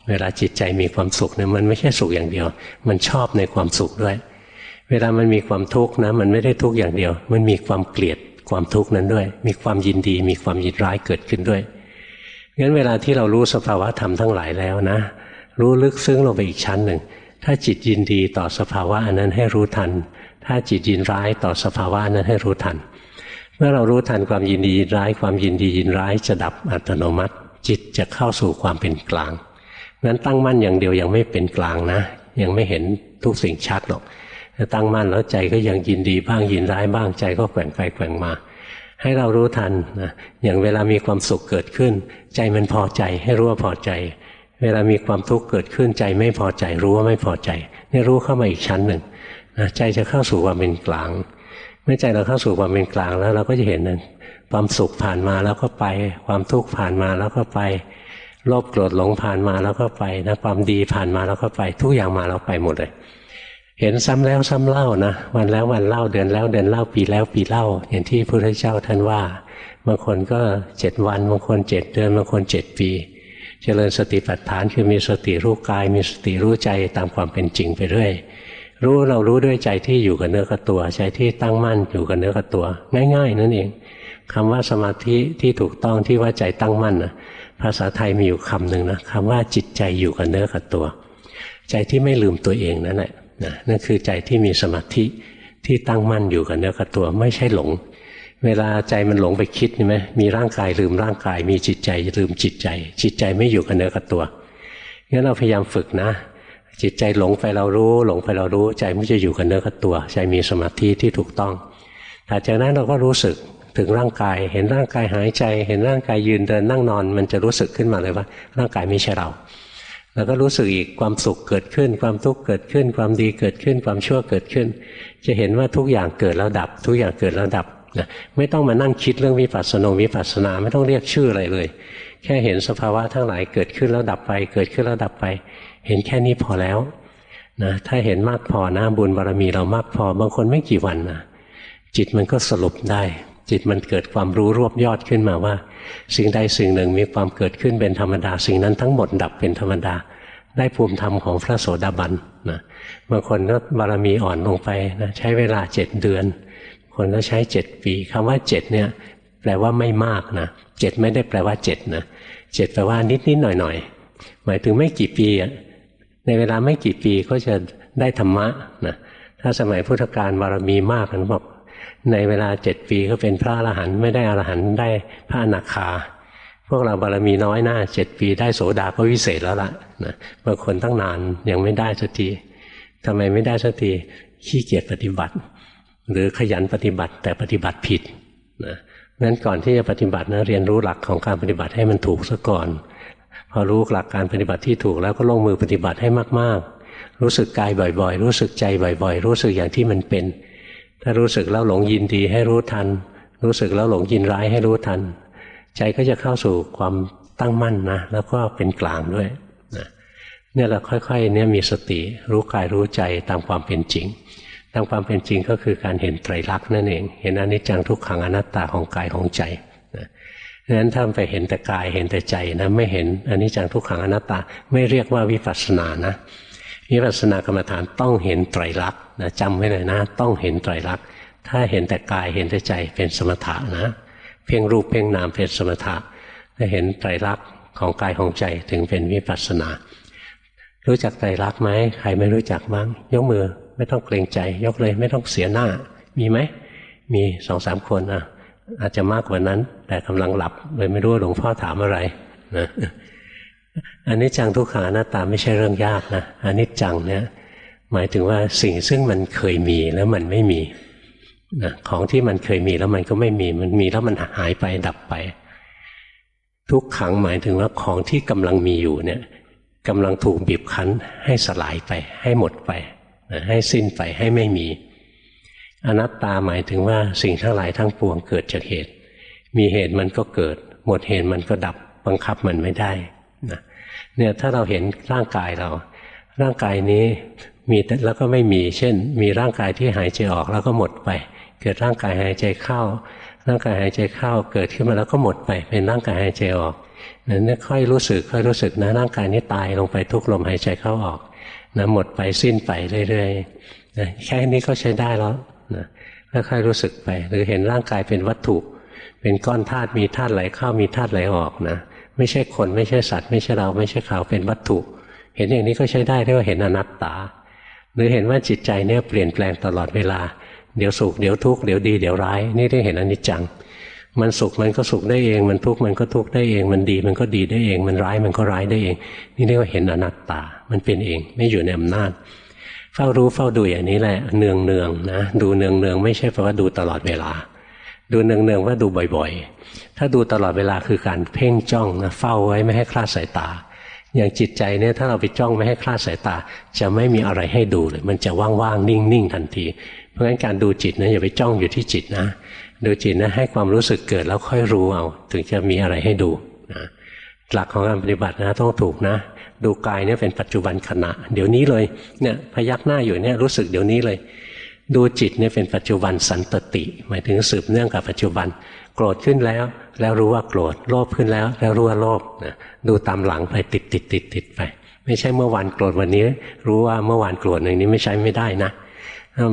[SPEAKER 1] เวลาจิตใจมีความสุขเนี่ยมันไม่ใช่สุขอย่างเดียว มันชอบในความสุขด้วย เวลามันมีความทุกข์นะมันไม่ได้ทุกข์อย่างเดียว มันมีความเกลียดความทุกข์นั้นด้วย มีความยินดี มีความยินร้ายเกิดขึ้นด้วยงั้นเวลาที่เรารู้สภาวะธรรมทั้งหลายแล้วนะ รู้ลึกซึ้งลงไปอีกชั้นหนึ่ง ถ้าจิตยินดีต่อสภาวะอันนั้นให้รู้ทัน ถ้าจิตยินร้ายต่อสภาวะนั้นให้รู้ทัน เมื่อเรารู้ทันความยินดียินร้าย ความยินดียินร้ายจะดับอัตโนมัติ จิตจะเข้าสู่ความเป็นกลางนั้นตั้งมั่นอย่างเดียวยังไม่เป็นกลางนะ ยังไม่เห็นทุกสิ่งชัดหรอกถ้าตั้งมั่นแล้วใจก็ยังยินดีบ้างยินร้ายบ้างใจก็แกว่งไปแกว่งมา ให้เรารู้ทันนะอย่างเวลามีความสุขเกิดขึ้น ใจมันพอใจให้รู้ว่าพอใจ เวลามีความทุกข์เกิดขึ้นใจไม่พอใจรู้ว่าไม่พอใจนี่รู้เข้ามาอีกชั้นหนึ่งนะใจจะเข้าสู่ความเป็นกลาง เมื่อใจเราเข้าสู่ความเป็นกลางแล้วเราก็จะเห็นนั้น ความสุขผ่านมาแล้วก็ไป ความทุกข์ผ่านมาแล้วก็ไปโลภโกรธหลงผ่านมาแล้วก็ไปนะความดีผ่านมาแล้วก็ไปทุกอย่างมาแล้วไปหมดเลย เห็นซ้ำแล้วซ้ำเล่านะวันแล้ววันเล่าเดือนแล้วเดือนเล่าปีแล้วปีเล่า อย่างที่พระพุทธเจ้าท่านว่าบางคนก็เจ็ดวันบางคนเจ็ดเดือนบางคนเจ็ดปี เจริญสติปัฏฐานคือมีสติรู้กาย มีสติรู้ใจตามความเป็นจริงไปเรื่อยรู้เรารู้ด้วยใจที่อยู่กับเนื้อกับตัว ใจที่ตั้งมั่นอยู่กับเนื้อกับตัว ง่าย ๆ นั่นเอง คำว่าสมาธิที่ถูกต้องที่ว่าใจตั้งมั่นนะภาษาไทยมีอยู่คำหนึ่งนะคำว่าจิตใจอยู่กับเนื้อกับตัว ใจที่ไม่ลืมตัวเองนั่นแหละนั่นคือใจที่มีสมาธิที่ตั้งมั่นอยู่กับเนื้อกับตัวไม่ใช่หลง เวลาใจมันหลงไปคิดใช่ไหมมีร่างกายลืมร่างกาย มีจิตใจลืมจิตใจ จิตใจไม่อยู่กับเนื้อกับตัวงั้นเราพยายามฝึกนะ จิตใจหลงไปเรารู้ หลงไปเรารู้ ใจมันจะอยู่กับเนื้อกับตัว ใจมีสมาธิที่ถูกต้องแต่จากนั้นเราก็รู้สึก ถึงร่างกาย เห็นร่างกายหายใจ เห็นร่างกายยืนเดินนั่งนอน มันจะรู้สึกขึ้นมาเลยว่า ร่างกายไม่ใช่เรา แล้วก็รู้สึกอีกความสุขเกิดขึ้น ความทุกข์เกิดขึ้น ความดีเกิดขึ้น ความชั่วเกิดขึ้น จะเห็นว่าทุกอย่างเกิดแล้วดับ ทุกอย่างเกิดแล้วดับนะไม่ต้องมานั่งคิดเรื่องวิปัสสนาวิปัสสนาไม่ต้องเรียกชื่ออะไรเลย แค่เห็นสภาวะทั้งหลายเกิดขึ้นแล้วดับไป เกิดขึ้นแล้วดับไป เห็นแค่นี้พอแล้วนะถ้าเห็นมากพอนะบุญบารรมีเรามากพอบางคนไม่กี่วันนะจิตมันก็สรุปได้ จิตมันเกิดความรู้รวบยอดขึ้นมาว่า สิ่งใดสิ่งหนึ่งมีความเกิดขึ้นเป็นธรรมดา สิ่งนั้นทั้งหมดดับเป็นธรรมดา ได้ภูมิธรรมของพระโสดาบันนะบางคนก็บารมีอ่อนลงไปนะใช้เวลาเจ็ดเดือน คนก็ใช้เจ็ดปีคำว่าเจ็ดเนี่ยแปลว่าไม่มากนะเจ็ดไม่ได้แปลว่าเจ็ดนะเจ็ดแปลว่านิดนิดหน่อยหน่อยหมายถึงไม่กี่ปีในเวลาไม่กี่ปีก็จะได้ธรรมะนะถ้าสมัยพุทธกาลบารมีมากกันบอก ในเวลาเจ็ดปีก็เป็นพระอรหันต์ไม่ได้อรหันต์ได้พระอนาคา พวกเราบารมีน้อยหน้าเจ็ดปีได้โสดาก็วิเศษแล้วล่ะนะบางคนตั้งนานยังไม่ได้สักทีทำไมไม่ได้สักทีขี้เกียจปฏิบัติ หรือขยันปฏิบัติแต่ปฏิบัติผิดนะนั้นก่อนที่จะปฏิบัตินะเรียนรู้หลักของการปฏิบัติให้มันถูกซะก่อน พอรู้หลักการปฏิบัติที่ถูกแล้วก็ลงมือปฏิบัติให้มากๆ รู้สึกกายบ่อยๆ รู้สึกใจบ่อยๆ รู้สึกอย่างที่มันเป็น ถ้ารู้สึกแล้วหลงยินดีให้รู้ทัน รู้สึกแล้วหลงยินร้ายให้รู้ทัน ใจก็จะเข้าสู่ความตั้งมั่นนะแล้วก็เป็นกลางด้วยนะเนี่ยเราค่อยๆเนี่ยมีสติรู้กายรู้ใจตามความเป็นจริง ตามความเป็นจริงก็คือการเห็นไตรลักษณ์นั่นเอง เห็นอนิจจังทุกขังอนัตตาของกายของใจนะดังนั้นถ้าไปเห็นแต่กายเห็นแต่ใจนะไม่เห็นอนิจจังทุกขังอนัตตาไม่เรียกว่าวิปัสสนานะ วิปัสสนากรรมฐานต้องเห็นไตรลักษณ์นะจำไว้เลยนะ ต้องเห็นไตรลักษณ์ถ้าเห็นแต่กายเห็นแต่ใจเป็นสมถะนะ เพ่งรูปเพ่งนามเป็นสมถะถ้าเห็นไตรลักษณ์ของกายของใจถึงเป็นวิปัสสนา รู้จักไตรลักษณ์ไหมใครไม่รู้จักบ้าง ยกมือไม่ต้องเกรงใจ ยกเลยไม่ต้องเสียหน้า มีไหมมีสองสามคนอะอาจจะมากกว่านั้น แต่กำลังหลับเลยไม่รู้หลวงพ่อถามอะไรนะ อันนี้จังทุกขังอนัตตาไม่ใช่เรื่องยากนะอันนี้จังเนี่ยหมายถึงว่าสิ่งซึ่งมันเคยมีแล้วมันไม่มีนะของที่มันเคยมีแล้วมันก็ไม่มี มันมีแล้วมันหายไปดับไป ทุกขังหมายถึงว่าของที่กำลังมีอยู่เนี่ยกำลังถูกบีบคั้นให้สลายไป ให้หมดไปนะให้สิ้นไปให้ไม่มี อนัตตาหมายถึงว่าสิ่งทั้งหลายทั้งปวงเกิดจากเหตุ มีเหตุมันก็เกิด หมดเหตุมันก็ดับบังคับมันไม่ได้ นะเนี่ยถ้าเราเห็นร่างกายเรา ร่างกายนี้มีแล้วก็ไม่มี เช่น มีร่างกายที่หายใจออกแล้วก็หมดไป เกิดร่างกายหายใจเข้า ร่างกายหายใจเข้าเกิดขึ้นมาแล้วก็หมดไป เป็นร่างกายหายใจออกนั่นค่อยรู้สึกค่อยรู้สึกนะร่างกายนี้ตายลงไปทุกลมหายใจเข้าออกนะหมดไปสิ้นไปเรื่อยๆนะแค่นี้ก็ใช้ได้แล้วนะค่อยรู้สึกไป หรือเห็นร่างกายเป็นวัตถุ เป็นก้อนธาตุมีธาตุไหลเข้ามีธาตุไหลออกนะ ไม่ใช่คนไม่ใช่สัตว์ ไม่ใช่เราไม่ใช่เขาเป็นวัตถุ เห็นอย่างนี้ก็ใช้ได้เรียกว่าเห็นอนัตตา หรือเห็นว่าจิตใจเนี่ยเปลี่ยนแปลงตลอดเวลา เดี๋ยวสุขเดี๋ยวทุกข์เดี๋ยวดีเดี๋ยวร้าย นี่ได้เห็นอนิจจัง มันสุขมันก็สุขได้เอง มันทุกข์มันก็ทุกข์ได้เอง มันดีมันก็ดีได้เอง มันร้ายมันก็ร้ายได้เอง นี่เรียกว่าเห็นอนัตตา มันเป็นเองไม่อยู่ในอำนาจเฝ้ารู้เฝ้าดูอย่างนี้แหละเนืองเนืองนะดูเนืองเนืองไม่ใช่แปลว่าดูตลอดเวลา ดูเนืองเนืองว่าดูบ่อย ถ้าดูตลอดเวลาคือการเพ่งจ้องนะเฝ้าไว้ไม่ให้คลาดสายตา อย่างจิตใจเนี่ยถ้าเราไปจ้องไม่ให้คลาดสายตา จะไม่มีอะไรให้ดูเลย มันจะว่างๆนิ่งๆทันที เพราะฉะนั้นการดูจิตนะอย่าไปจ้องอยู่ที่จิตนะดูจิตนะให้ความรู้สึกเกิดแล้วค่อยรู้เอา ถึงจะมีอะไรให้ดูนะหลักของการปฏิบัตินะต้องถูกนะ ดูกายเนี่ยเป็นปัจจุบันขณะ เดี๋ยวนี้เลยเนี่ยพยักหน้าอยู่เนี่ยรู้สึกเดี๋ยวนี้เลย ดูจิตเนี่ยเป็นปัจจุบันสันตติ หมายถึงสืบเนื่องกับปัจจุบัน โกรธขึ้นแล้ว แล้วรู้ว่าโกรธโลภขึ้นแล้ว แล้วรู้ว่าโลภนะดูตามหลังไปติดติดติดติดไป ไม่ใช่เมื่อวานโกรธวันนี้ รู้ว่าเมื่อวานโกรธอย่างนี้ไม่ใช่ไม่ได้นะ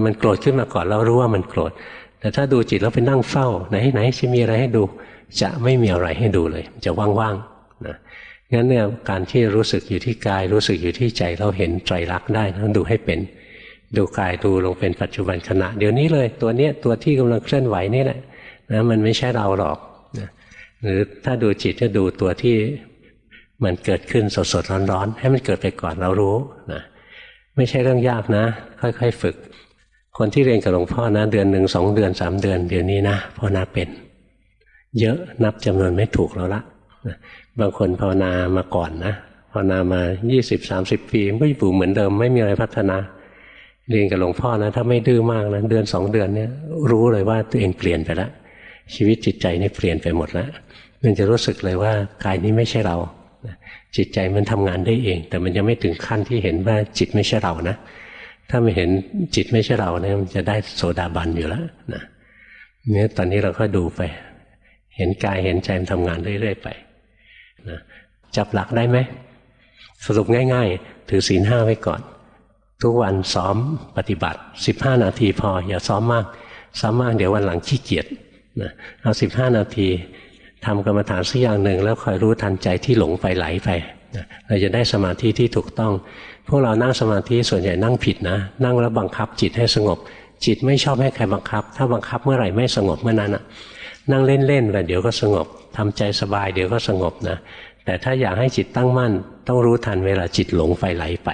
[SPEAKER 1] มันโกรธขึ้นมาก่อนแล้วรู้ว่ามันโกรธ แต่ถ้าดูจิตแล้วไปนั่งเฝ้า ไหนไหนจะมีอะไรให้ดู จะไม่มีอะไรให้ดูเลย จะว่างๆนะงั้นเนี่ยการที่รู้สึกอยู่ที่กาย รู้สึกอยู่ที่ใจเราเห็นไตรลักษณ์ได้ต้องดูให้เป็น ดูกายดูลงเป็นปัจจุบันขณะ เดี๋ยวนี้เลยตัวเนี้ยตัวที่กำลังเคลื่อนไหวนี่แหละนะมันไม่ใช่เราหรอก หรือถ้าดูจิตก็ดูตัวที่มันเกิดขึ้นสดๆร้อนๆให้มันเกิดไปก่อนเรารู้นะไม่ใช่เรื่องยากนะ ค่อยๆฝึก คนที่เรียนกับหลวงพ่อนะ เดือนหนึ่งสองเดือนสามเดือนเดี๋ยวนี้นะภาวนาเป็น เยอะนับจำนวนไม่ถูกแล้วละบางคนภาวนามาก่อนนะภาวนามายี่สิบสามสิบปีมันก็อยู่เหมือนเดิมไม่มีอะไรพัฒนา เรียนกับหลวงพ่อนะ ถ้าไม่ดื้อมากนะเดือนสองเดือนเนี่ยรู้เลยว่าตัวเองเปลี่ยนไปแล้ว ชีวิตจิตใจนี่เปลี่ยนไปหมดแล้วมันจะรู้สึกเลยว่ากายนี้ไม่ใช่เราจิตใจมันทำงานได้เอง แต่มันยังไม่ถึงขั้นที่เห็นว่าจิตไม่ใช่เรานะ ถ้าไม่เห็นจิตไม่ใช่เราเนี่ยมันจะได้โสดาบันอยู่แล้วนะเนี่ยตอนนี้เราก็ดูไป เห็นกายเห็นใจมันทำงานเรื่อยๆไปนะจับหลักได้ไหมสรุปง่าย ๆ ถือศีลห้าไว้ก่อน ทุกวันซ้อมปฏิบัติสิบห้านาทีพอ อย่าซ้อมมากซ้อมมากเดี๋ยววันหลังขี้เกียจ นะเอาสิบห้านาทีทำกรรมฐานสักอย่างหนึ่งแล้วคอยรู้ทันใจที่หลงไปไหลไปเราจะได้สมาธิที่ถูกต้อง พวกเรานั่งสมาธิส่วนใหญ่นั่งผิดนะ นั่งแล้วบังคับจิตให้สงบ จิตไม่ชอบให้ใครบังคับ ถ้าบังคับเมื่อไหร่ไม่สงบเมื่อนั้นอะนั่งเล่นๆไปเดี๋ยวก็สงบทำใจสบายเดี๋ยวก็สงบนะแต่ถ้าอยากให้จิตตั้งมั่น ต้องรู้ทันเวลาจิตหลงไฟไหลไป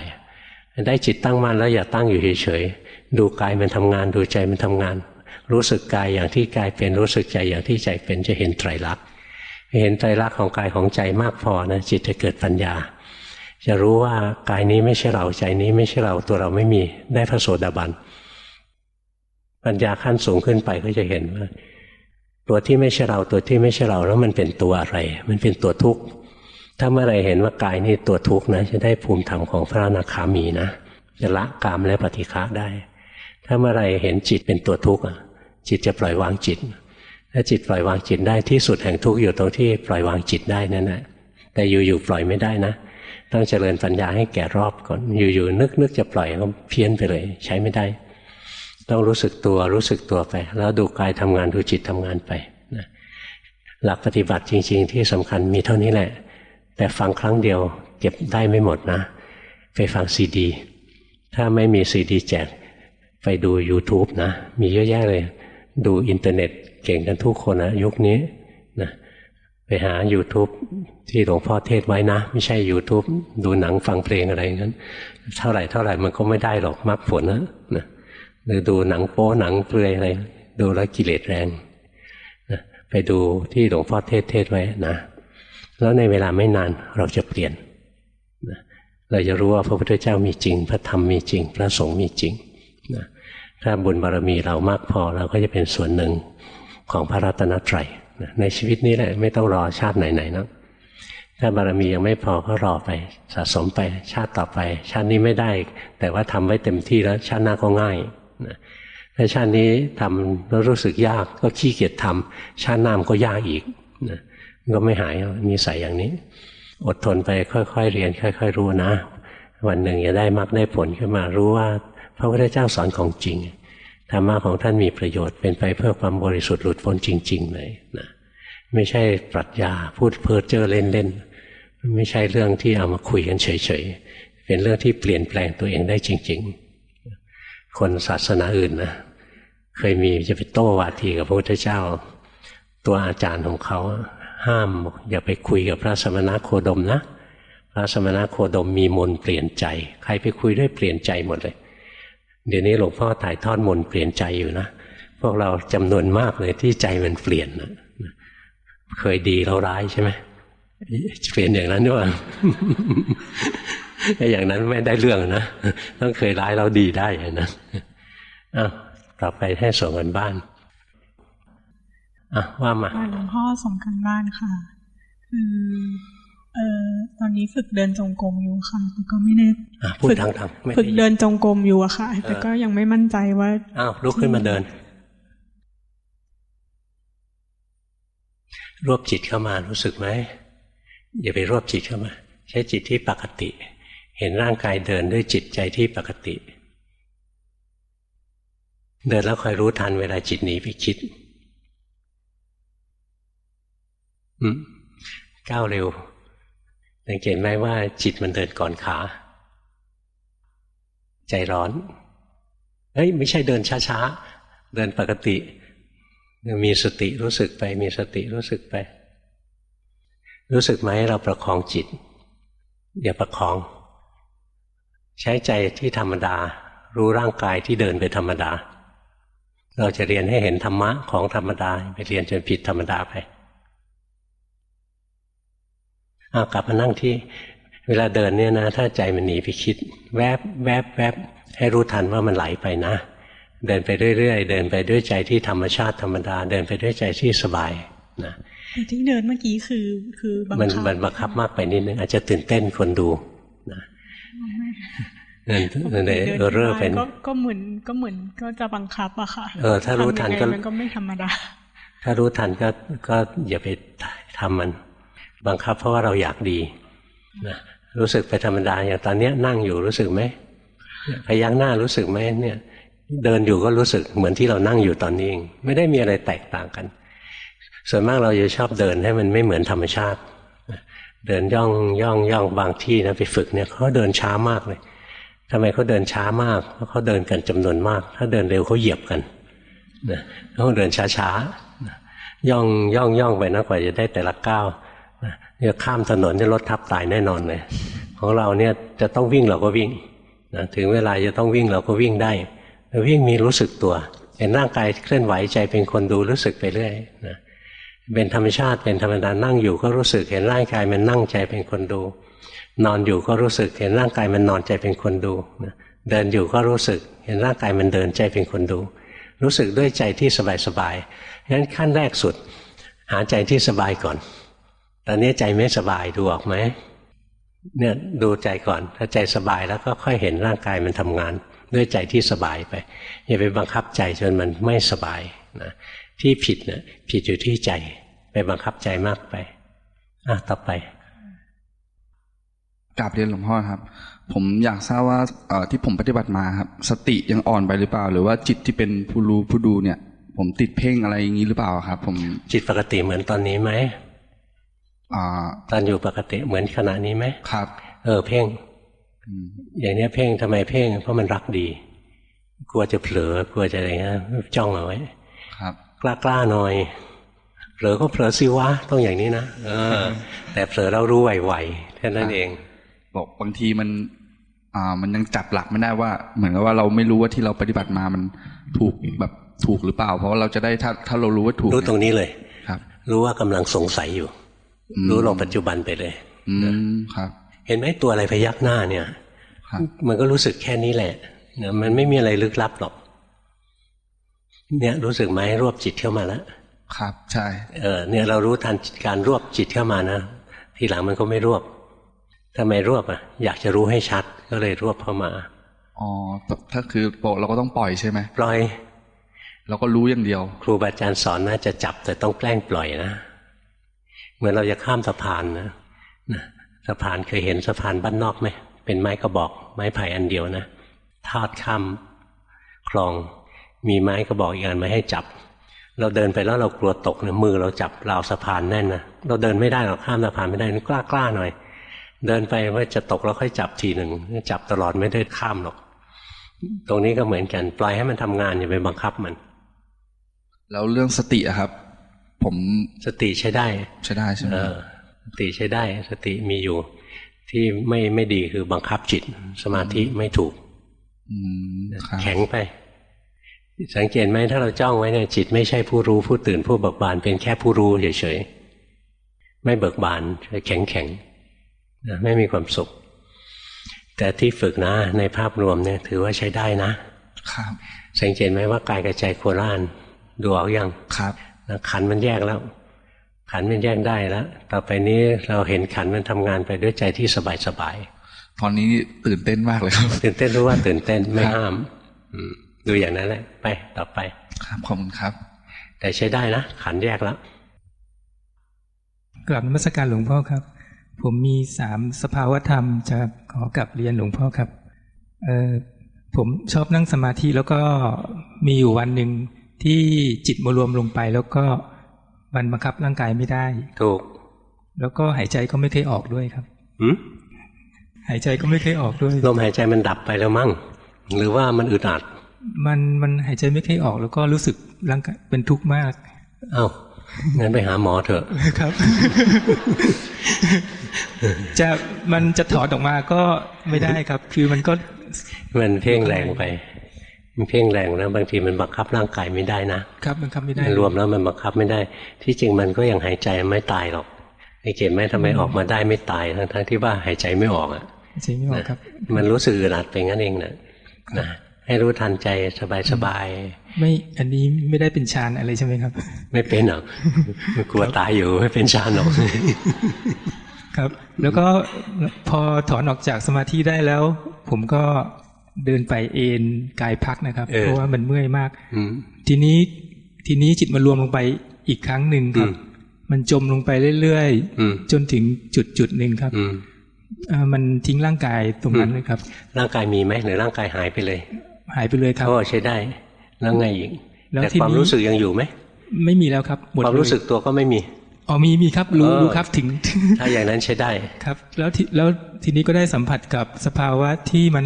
[SPEAKER 1] ได้จิตตั้งมั่นแล้วอย่าตั้งอยู่เฉยๆดูกายมันทำงานดูใจมันทำงาน รู้สึกกายอย่างที่กายเป็นรู้สึกใจอย่างที่ใจเป็นจะเห็นไตรลักษณ์เห็นไตรลักษณ์ของกายของใจมากพอนะจิตจะเกิดปัญญา จะรู้ว่ากายนี้ไม่ใช่เราใจนี้ไม่ใช่เราตัวเราไม่มีได้พระโสดาบันปัญญาขั้นสูงขึ้นไปก็จะเห็นว่า ตัวที่ไม่ใช่เราตัวที่ไม่ใช่เราแล้วมันเป็นตัวอะไร มันเป็นตัวทุกข์ถ้าเมื่อไรเห็นว่ากายนี้ตัวทุกข์นะจะได้ภูมิธรรมของพระอนาคามีนะจะละกามและปฏิฆะได้ ถ้าเมื่อไรเห็นจิตเป็นตัวทุกข์ จิตจะปล่อยวางจิต ถ้าจิตปล่อยวางจิตได้ที่สุดแห่งทุกข์อยู่ตรงที่ปล่อยวางจิตได้นั่นแหละแต่อยู่ๆปล่อยไม่ได้นะ ต้องเจริญปัญญาให้แก่รอบก่อนอยู่ๆนึกนึกจะปล่อยก็เพี้ยนไปเลย ใช้ไม่ได้ ต้องรู้สึกตัวรู้สึกตัวไป แล้วดูกายทำงานดูจิตทำงานไปนะหลักปฏิบัติจริง ๆ ที่สำคัญมีเท่านี้แหละ แต่ฟังครั้งเดียว เก็บได้ไม่หมดนะ ไปฟังซีดี ถ้าไม่มีซีดีแจกไปดู YouTube นะ มีเยอะแยะเลย ดูอินเทอร์เน็ตเก่งกันทุกคนนะยุคนี้นะไปหา YouTube ที่หลวงพ่อเทศน์ไว้นะ ไม่ใช่ YouTube ดูหนังฟังเพลงอะไรงั้น เท่าไหร่เท่าไหร่มันก็ไม่ได้หรอกมรรคผลนะนะหรือดูหนังโป้หนังเปลือยอะไร ดูแล้วกิเลสแรงนะไปดูที่หลวงพ่อเทศเทศไว้นะแล้วในเวลาไม่นานเราจะเปลี่ยนนะเราจะรู้ว่าพระพุทธเจ้ามีจริง พระธรรมมีจริง พระสงฆ์มีจริง ถ้าบุญบารรมีเรามากพอเราก็จะเป็นส่วนหนึ่งของพระรัตนตรัยในชีวิตนี้แหละไม่ต้องรอชาติไหนๆนะถ้าบารมียังไม่พอก็รอไป สะสมไปชาติต่อไป ชาตินี้ไม่ได้ แต่ว่าทำไว้เต็มที่แล้วชาติหน้าก็ง่ายนะถ้าชาตินี้ทำแล้วรู้สึกยากก็ขี้เกียจทำชาติหน้ามก็ยากอีกนะก็ไม่หายมีใส่อย่างนี้ อดทนไปค่อยๆเรียน ค่อย ๆ รู้นะ วันหนึ่งจะได้มรรคได้ผลขึ้นมารู้ว่า พระพุทธเจ้าสอนของจริงธรรมะของท่านมีประโยชน์เป็นไปเพื่อความบริสุทธิ์หลุดพ้นจริง ๆ เลยนะไม่ใช่ปรัชญาพูดเพ้อเจ้อเล่นๆไม่ใช่เรื่องที่เอามาคุยกันเฉยๆเป็นเรื่องที่เปลี่ยนแปลงตัวเองได้จริง ๆ คนศาสนาอื่นนะเคยมีจะไปโต้วาทีกับพระพุทธเจ้า ตัวอาจารย์ของเขาห้ามอย่าไปคุยกับพระสมณะโคดมนะ พระสมณะโคดมมีมนเปลี่ยนใจ ใครไปคุยด้วยเปลี่ยนใจหมดเลย เดี๋ยวนี้หลวงพ่อถ่ายทอดมนเปลี่ยนใจอยู่นะ พวกเราจำนวนมากเลยที่ใจมันเปลี่ยนนะเคยดีเราร้ายใช่ไหมเปลี่ยนอย่างนั้นด้วยอย่างนั้นไม่ได้เรื่องนะ ต้องเคยร้ายเราดีได้นะอ้าวต่อไปให้ส่งกันบ้านอะว่ามา
[SPEAKER 2] หลวงพ่อส่งกันบ้านค่ะ คือ เอ่อตอนนี้ฝึกเดินจงกรมอยู่ค่ะแต่ก็ไม่แน่
[SPEAKER 1] พูดทางธรรม
[SPEAKER 2] ฝึกเดินจงกรมอยู่อะค่ะ แต่ก็ยังไม่มั่นใจว่า
[SPEAKER 1] อ้าวลุกขึ้นมาเดิน รวบจิตเข้ามารู้สึกไหมอย่าไปรวบจิตเข้ามา ใช้จิตที่ปกติ เห็นร่างกายเดินด้วยจิตใจที่ปกติ เดินแล้วคอยรู้ทันเวลาจิตหนีไปคิดอืมก้าวเร็ว สังเกตไหมว่าจิตมันเดินก่อนขา ใจร้อนเฮ้ยไม่ใช่เดินช้าๆ เดินปกติ มีสติรู้สึกไป มีสติรู้สึกไป รู้สึกไหมเราประคองจิต อย่าประคอง ใช้ใจที่ธรรมดา รู้ร่างกายที่เดินไปธรรมดา เราจะเรียนให้เห็นธรรมะของธรรมดา ไปเรียนจนผิดธรรมดาไป เอากลับมานั่งที่ เวลาเดินเนี่ยนะ ถ้าใจมันหนีไปคิด แวบแวบแวบให้รู้ทันว่ามันไหลไปนะ เดินไปเรื่อยๆ เดินไปด้วยใจที่ธรรมชาติธรรมดา เดินไปด้วยใจที่สบายนะ
[SPEAKER 2] ที่เดินเมื่อกี้คือคือ
[SPEAKER 1] บังคับมันมันบังคับมากไปนิดนึงอาจจะตื่นเต้นคนดูนะนั่นนั่นเออเร่อเป็น
[SPEAKER 2] ก็เหมือนก็เหมือนก็จะบังคับอะค่ะ
[SPEAKER 1] เออ ถ้ารู้ทันก็
[SPEAKER 2] มันก็ไม่ธรรมดา
[SPEAKER 1] ถ้ารู้ทันก็ก็อย่าไปทำมัน บังคับเพราะว่าเราอยากดีนะรู้สึกไปธรรมดาอย่างตอนนี้นั่งอยู่รู้สึกไหมพยักหน้ารู้สึกไหมเนี่ยเดินอยู่ก็รู้สึกเหมือนที่เรานั่งอยู่ตอนนี้เองไม่ได้มีอะไรแตกต่างกัน ส่วนมากเราจะชอบเดินให้มันไม่เหมือนธรรมชาติ เดินย่องย่องย่องบางที่นะไปฝึกเนี่ยเขาเดินช้ามากเลยทำไมเขาเดินช้ามากเพราะเขาเดินกันจำนวนมาก ถ้าเดินเร็วเขาเหยียบกันนะเขาเดินช้าๆย่องย่องย่องไปนะกว่าจะได้แต่ละก้าว เนี่ยข้ามถนนจะรถทับตายแน่นอนเลยของเราเนี่ยจะต้องวิ่งเราก็วิ่งนะถึงเวลาจะต้องวิ่งเราก็วิ่งได้วิ่งมีรู้สึกตัวเห็นร่างกายเคลื่อนไหวใจเป็นคนดูรู้สึกไปเรื่อยนะเป็นธรรมชาติเป็นธรรมดานั่งอยู่ก็รู้สึกเห็นร่างกายมันนั่งใจเป็นคนดู นอนอยู่ก็รู้สึกเห็นร่างกายมันนอนใจเป็นคนดูนะเดินอยู่ก็รู้สึก เห็นร่างกายมันเดินใจเป็นคนดู รู้สึกด้วยใจที่สบายๆงั้นขั้นแรกสุด หาใจที่สบายก่อน ตอนนี้ใจไม่สบายดูออกไหมเนี่ยดูใจก่อน ถ้าใจสบายแล้วก็ค่อยเห็นร่างกายมันทำงาน ด้วยใจที่สบายไปอย่าไปบังคับใจจนมันไม่สบายนะที่ผิดเนะผิดอยู่ที่ใจ ไปบังคับใจมากไปอะต่อไป
[SPEAKER 3] กราบเรียนหลวงพ่อครับ ผมอยากทราบว่าที่ผมปฏิบัติมาครับ สติยังอ่อนไปหรือเปล่า หรือว่าจิตที่เป็นผู้รู้ผู้ดูเนี่ย ผมติดเพ่งอะไรอย่างนี้หรือเปล่าครับ ผม
[SPEAKER 1] จิตปกติเหมือนตอนนี้ไหม ตอนอยู่ปกติเหมือนขณะนี้ไหม
[SPEAKER 3] ครับ
[SPEAKER 1] เออเพ่งอย่างนี้เพ่งทำไมเพ่ง เพราะมันรักดี กลัวจะเผลอกลัวจะอะไรเงี้ยจ้องเอาไว้
[SPEAKER 3] ครับ
[SPEAKER 1] กล้ากล้าหน่อยเผลอก็เผลอสิวะต้องอย่างนี้นะเออ แต่เผลอเรารู้ไหวๆแค่นั้นเอง
[SPEAKER 3] บอกบางทีมัน อ่า มันยังจับหลักไม่ได้ว่า เหมือนกับว่าเราไม่รู้ว่าที่เราปฏิบัติมามันถูกแบบถูกหรือเปล่า เพราะว่าเราจะได้ถ้าถ้าเรารู้ว่าถูก
[SPEAKER 1] รู้ตรงนี้เลย
[SPEAKER 3] ครับ
[SPEAKER 1] รู้ว่ากำลังสงสัยอยู่
[SPEAKER 3] อืม
[SPEAKER 1] รู้ลงปัจจุบันไปเลย
[SPEAKER 3] อืมครับ
[SPEAKER 1] เห็นไหมตัวอะไรพยักหน้าเนี่ย
[SPEAKER 3] ครับ
[SPEAKER 1] มันก็รู้สึกแค่นี้แหละนะมันไม่มีอะไรลึกลับหรอก เนี่ยรู้สึกไหมรวบจิตเข้ามาแล้ว
[SPEAKER 3] ครับ ใช่
[SPEAKER 1] เออเนี่ยเรารู้ทันการรวบจิตเข้ามานะทีหลังมันก็ไม่รวบทำไมรวบอะ อยากจะรู้ให้ชัดก็เลยรวบเข้ามา
[SPEAKER 3] อ๋อถ้าคือโปะเราก็ต้องปล่อยใช่ไหม
[SPEAKER 1] ปล่อย
[SPEAKER 3] เราก็รู้อย่างเดียว
[SPEAKER 1] ครูบาอาจารย์สอนนะจะจับแต่ต้องแกล้งปล่อยนะเห มือนเราจะข้ามสะพานนะสะพานเคยเห็นสะพานบ้านนอกไหมเป็นไม้กระบอก ไม้ไผ่อันเดียวนะทอดข้ามคลองมีไม้กระบอกอีกอันมาให้จับ เราเดินไปแล้วเรากลัวตกเนี่ยมือเราจับราวสะพานแน่นนะเราเดินไม่ได้หรอกข้ามสะพานไม่ได้กล้ากล้าๆหน่อย เดินไปว่าจะตกแล้วค่อยจับทีหนึ่งจับตลอดไม่ได้ข้ามหรอก ตรงนี้ก็เหมือนกันปล่อยให้มันทำงานอย่าไปบังคับมัน
[SPEAKER 3] แล้วเรื่องสติอะครับ ผม
[SPEAKER 1] สติใช้ได้
[SPEAKER 3] ใช้ได้ใช่ไหม
[SPEAKER 1] เออสติใช้ได้ สติมีอยู่ ที่ไม่ไม่ดีคือบังคับจิต สมาธิไม่ถูก
[SPEAKER 3] อืมครับ
[SPEAKER 1] แข็งไป สังเกตไหมถ้าเราจ้องไว้เนี่ยจิตไม่ใช่ผู้รู้ผู้ตื่นผู้เบิกบาน เป็นแค่ผู้รู้เฉยๆไม่เบิกบานแข็งแข็งๆนะไม่มีความสุข แต่ที่ฝึกนะ ในภาพรวมเนี่ย ถือว่าใช้ได้นะ
[SPEAKER 3] ครับ
[SPEAKER 1] สังเกตไหมว่ากายกับใจโคราชดูออกยัง
[SPEAKER 3] ครับ
[SPEAKER 1] นะ ขันธ์มันแยกแล้ว ขันธ์มันแยกได้แล้วต่อไปนี้เราเห็นขันธ์มันทำงานไปด้วยใจที่สบายสบาย
[SPEAKER 3] ตอนนี้ตื่นเต้นมากเลยครับ
[SPEAKER 1] ๆตื่นเต้นรู้ว่าตื่นเต้นไม่ห้ามอืมดูอย่างนั้นแหละ ไปต่อไป
[SPEAKER 3] ครับขอบคุณครับ
[SPEAKER 1] แต่ใช้ได้นะขันธ์แยกแล้ว
[SPEAKER 4] กลับนมัสการหลวงพ่อครับ ผมมีสามสภาวธรรมจะขอกลับเรียนหลวงพ่อครับ เออผมชอบนั่งสมาธิแล้วก็มีอยู่วันหนึ่ง ที่จิตมารวมลงไปแล้วก็มันบังคับร่างกายไม่ได้
[SPEAKER 1] ถูก
[SPEAKER 4] แล้วก็หายใจก็ไม่เคยออกด้วยครับ
[SPEAKER 1] หืม
[SPEAKER 4] หายใจก็ไม่เคยออกด้วย
[SPEAKER 1] ลมหายใจมันดับไปแล้วมั้งหรือว่ามันอึดอัด
[SPEAKER 4] มันมันหายใจไม่เคยออกแล้วก็รู้สึกร่างกายเป็นทุกข์มาก
[SPEAKER 1] เอ้างั้นไปหาหมอเถอะ
[SPEAKER 4] ครับ จะมันจะถอดออกมาก็ไม่ได้ครับ คือมันก็
[SPEAKER 1] มันเพ่งแรงไป มันเพ่งแรงนะบางทีมันบังคับร่างกายไม่ได้นะครับ
[SPEAKER 4] มันทำไม่ได้
[SPEAKER 1] มันรวมแล้วมันบังคับไม่ได้ ที่จริงมันก็ยังหายใจไม่ตายหรอกไอ้เก็บไหมทำไมออกมาได้ไม่ตายทั้งทั้งที่ว่าหายใจไม่ออกอะ
[SPEAKER 4] หายใจไม่ออกครับ
[SPEAKER 1] มันรู้สึกอึดอัดไปงั้นเองนะนะให้รู้ทันใจสบาย
[SPEAKER 4] ไม่อันนี้ไม่ได้เป็นฌานอะไรใช่ไหมครับ
[SPEAKER 1] ๆไม่เป็นหรอกกลัวตายอยู่ไม่เป็นชาญหรอก
[SPEAKER 4] ครับ แล้วก็พอถอนออกจากสมาธิได้แล้ว ผมก็ เดินไปเอนกายพักนะครับ
[SPEAKER 1] เออ
[SPEAKER 4] เพราะว่ามันเมื่อยมาก
[SPEAKER 1] อืม
[SPEAKER 4] ทีนี้ทีนี้จิตมารวมลงไปอีกครั้งหนึ่งครับ
[SPEAKER 1] อืม
[SPEAKER 4] มันจมลงไปเรื่อย
[SPEAKER 1] อืม
[SPEAKER 4] ๆจนถึงจุดจุดหนึ่งครับ
[SPEAKER 1] อืม
[SPEAKER 4] เอ่อมันทิ้งร่างกายตรงนั้นเลยครับ
[SPEAKER 1] ร่างกายมีไหมหรือร่างกายหายไปเลย
[SPEAKER 4] หายไปเลยครับ
[SPEAKER 1] โอ้ใช้ได้ แล้วไงอีก
[SPEAKER 4] แล้ว
[SPEAKER 1] แต่
[SPEAKER 4] ทีนี้
[SPEAKER 1] ความรู้สึกยังอยู่ไหม
[SPEAKER 4] ไม่มีแล้วครับหมด
[SPEAKER 1] ความ
[SPEAKER 4] เลย
[SPEAKER 1] รู้สึกตัวก็ไม่มี
[SPEAKER 4] อ๋อมีมีครับรู้
[SPEAKER 1] เออ
[SPEAKER 4] รู้ครับถึง
[SPEAKER 1] ถ้าอย่างนั้นใช้ได้
[SPEAKER 4] ครับ แล้วทีแล้วทีนี้ก็ได้สัมผัสกับสภาวะที่มัน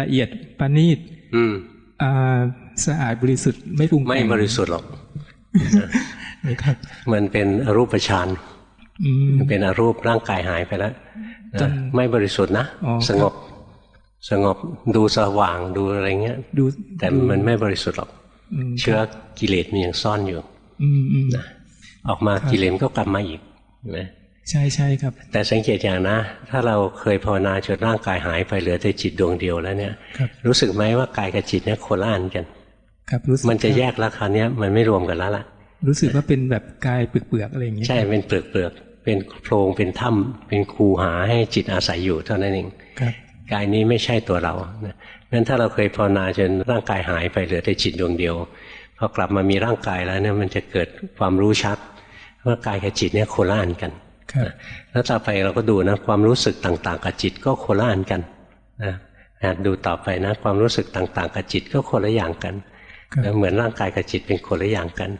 [SPEAKER 4] ละเอียดปานีต
[SPEAKER 1] อืม
[SPEAKER 4] อ่าสะอาดบริสุทธิ์ไม่ปรุง
[SPEAKER 1] ไม่
[SPEAKER 4] แต่ง
[SPEAKER 1] บริสุทธิ์หรอก
[SPEAKER 4] นะครับ
[SPEAKER 1] มันเป็นอรูปฌาน
[SPEAKER 4] อืม
[SPEAKER 1] มันเป็นอรูปร่างกายหายไปแล้ว
[SPEAKER 4] จ
[SPEAKER 1] นะ
[SPEAKER 4] น
[SPEAKER 1] ไม่บริสุทธิ์นะ
[SPEAKER 4] อ๋อ
[SPEAKER 1] สงบสงบดูสว่างดูอะไรเงี้ย
[SPEAKER 4] ดู
[SPEAKER 1] แต่มันไม่บริสุทธิ์หรอก
[SPEAKER 4] อืม
[SPEAKER 1] เชื้อกิเลสมันยังซ่อนอยู่
[SPEAKER 4] อืม อืม
[SPEAKER 1] ออกมากิเลสก็กลับมาอีกเห็นไหม
[SPEAKER 4] ใช่ใช่ครับ
[SPEAKER 1] แต่สังเกตอย่างนะ ถ้าเราเคยภาวนาจนร่างกายหายไปเหลือแต่จิตดวงเดียวแล้วเนี่ย
[SPEAKER 4] ครับ
[SPEAKER 1] รู้สึกไหมว่ากายกับจิตเนี่ยโคนละอันกัน
[SPEAKER 4] ครับรู้สึก
[SPEAKER 1] มันจะแยกแล้วคราวเนี้ยมันไม่รวมกันแล้วล่ะ
[SPEAKER 4] รู้สึกว่าเป็นแบบกายเปลือกๆอะไรอย่างเงี้ย
[SPEAKER 1] ใช่เป็นเปลือกเปลือกๆเป็นโพรงเป็นถ้ำเป็นคูหาให้จิตอาศัยอยู่เท่านั้นเอง
[SPEAKER 4] ครับ
[SPEAKER 1] กายนี้ไม่ใช่ตัวเรานะงั้นถ้าเราเคยภาวนาจนร่างกายหายไปเหลือแต่จิตดวงเดียวพอกลับมามีร่างกายแล้วเนี่ยมันจะเกิดความรู้ชัด ว่ากายกับจิตเนี่ยโคละอันกัน
[SPEAKER 4] ครับ
[SPEAKER 1] แล้วต่อไปเราก็ดูนะความรู้สึกต่าง ๆ กับจิตก็โคละอันกันนะหัดดูต่อไปนะความรู้สึกต่าง ๆ กับจิตก็คนละอย่างกัน
[SPEAKER 4] ครับ
[SPEAKER 1] นะเหมือนร่างกายกับจิตเป็นคนละอย่างกัน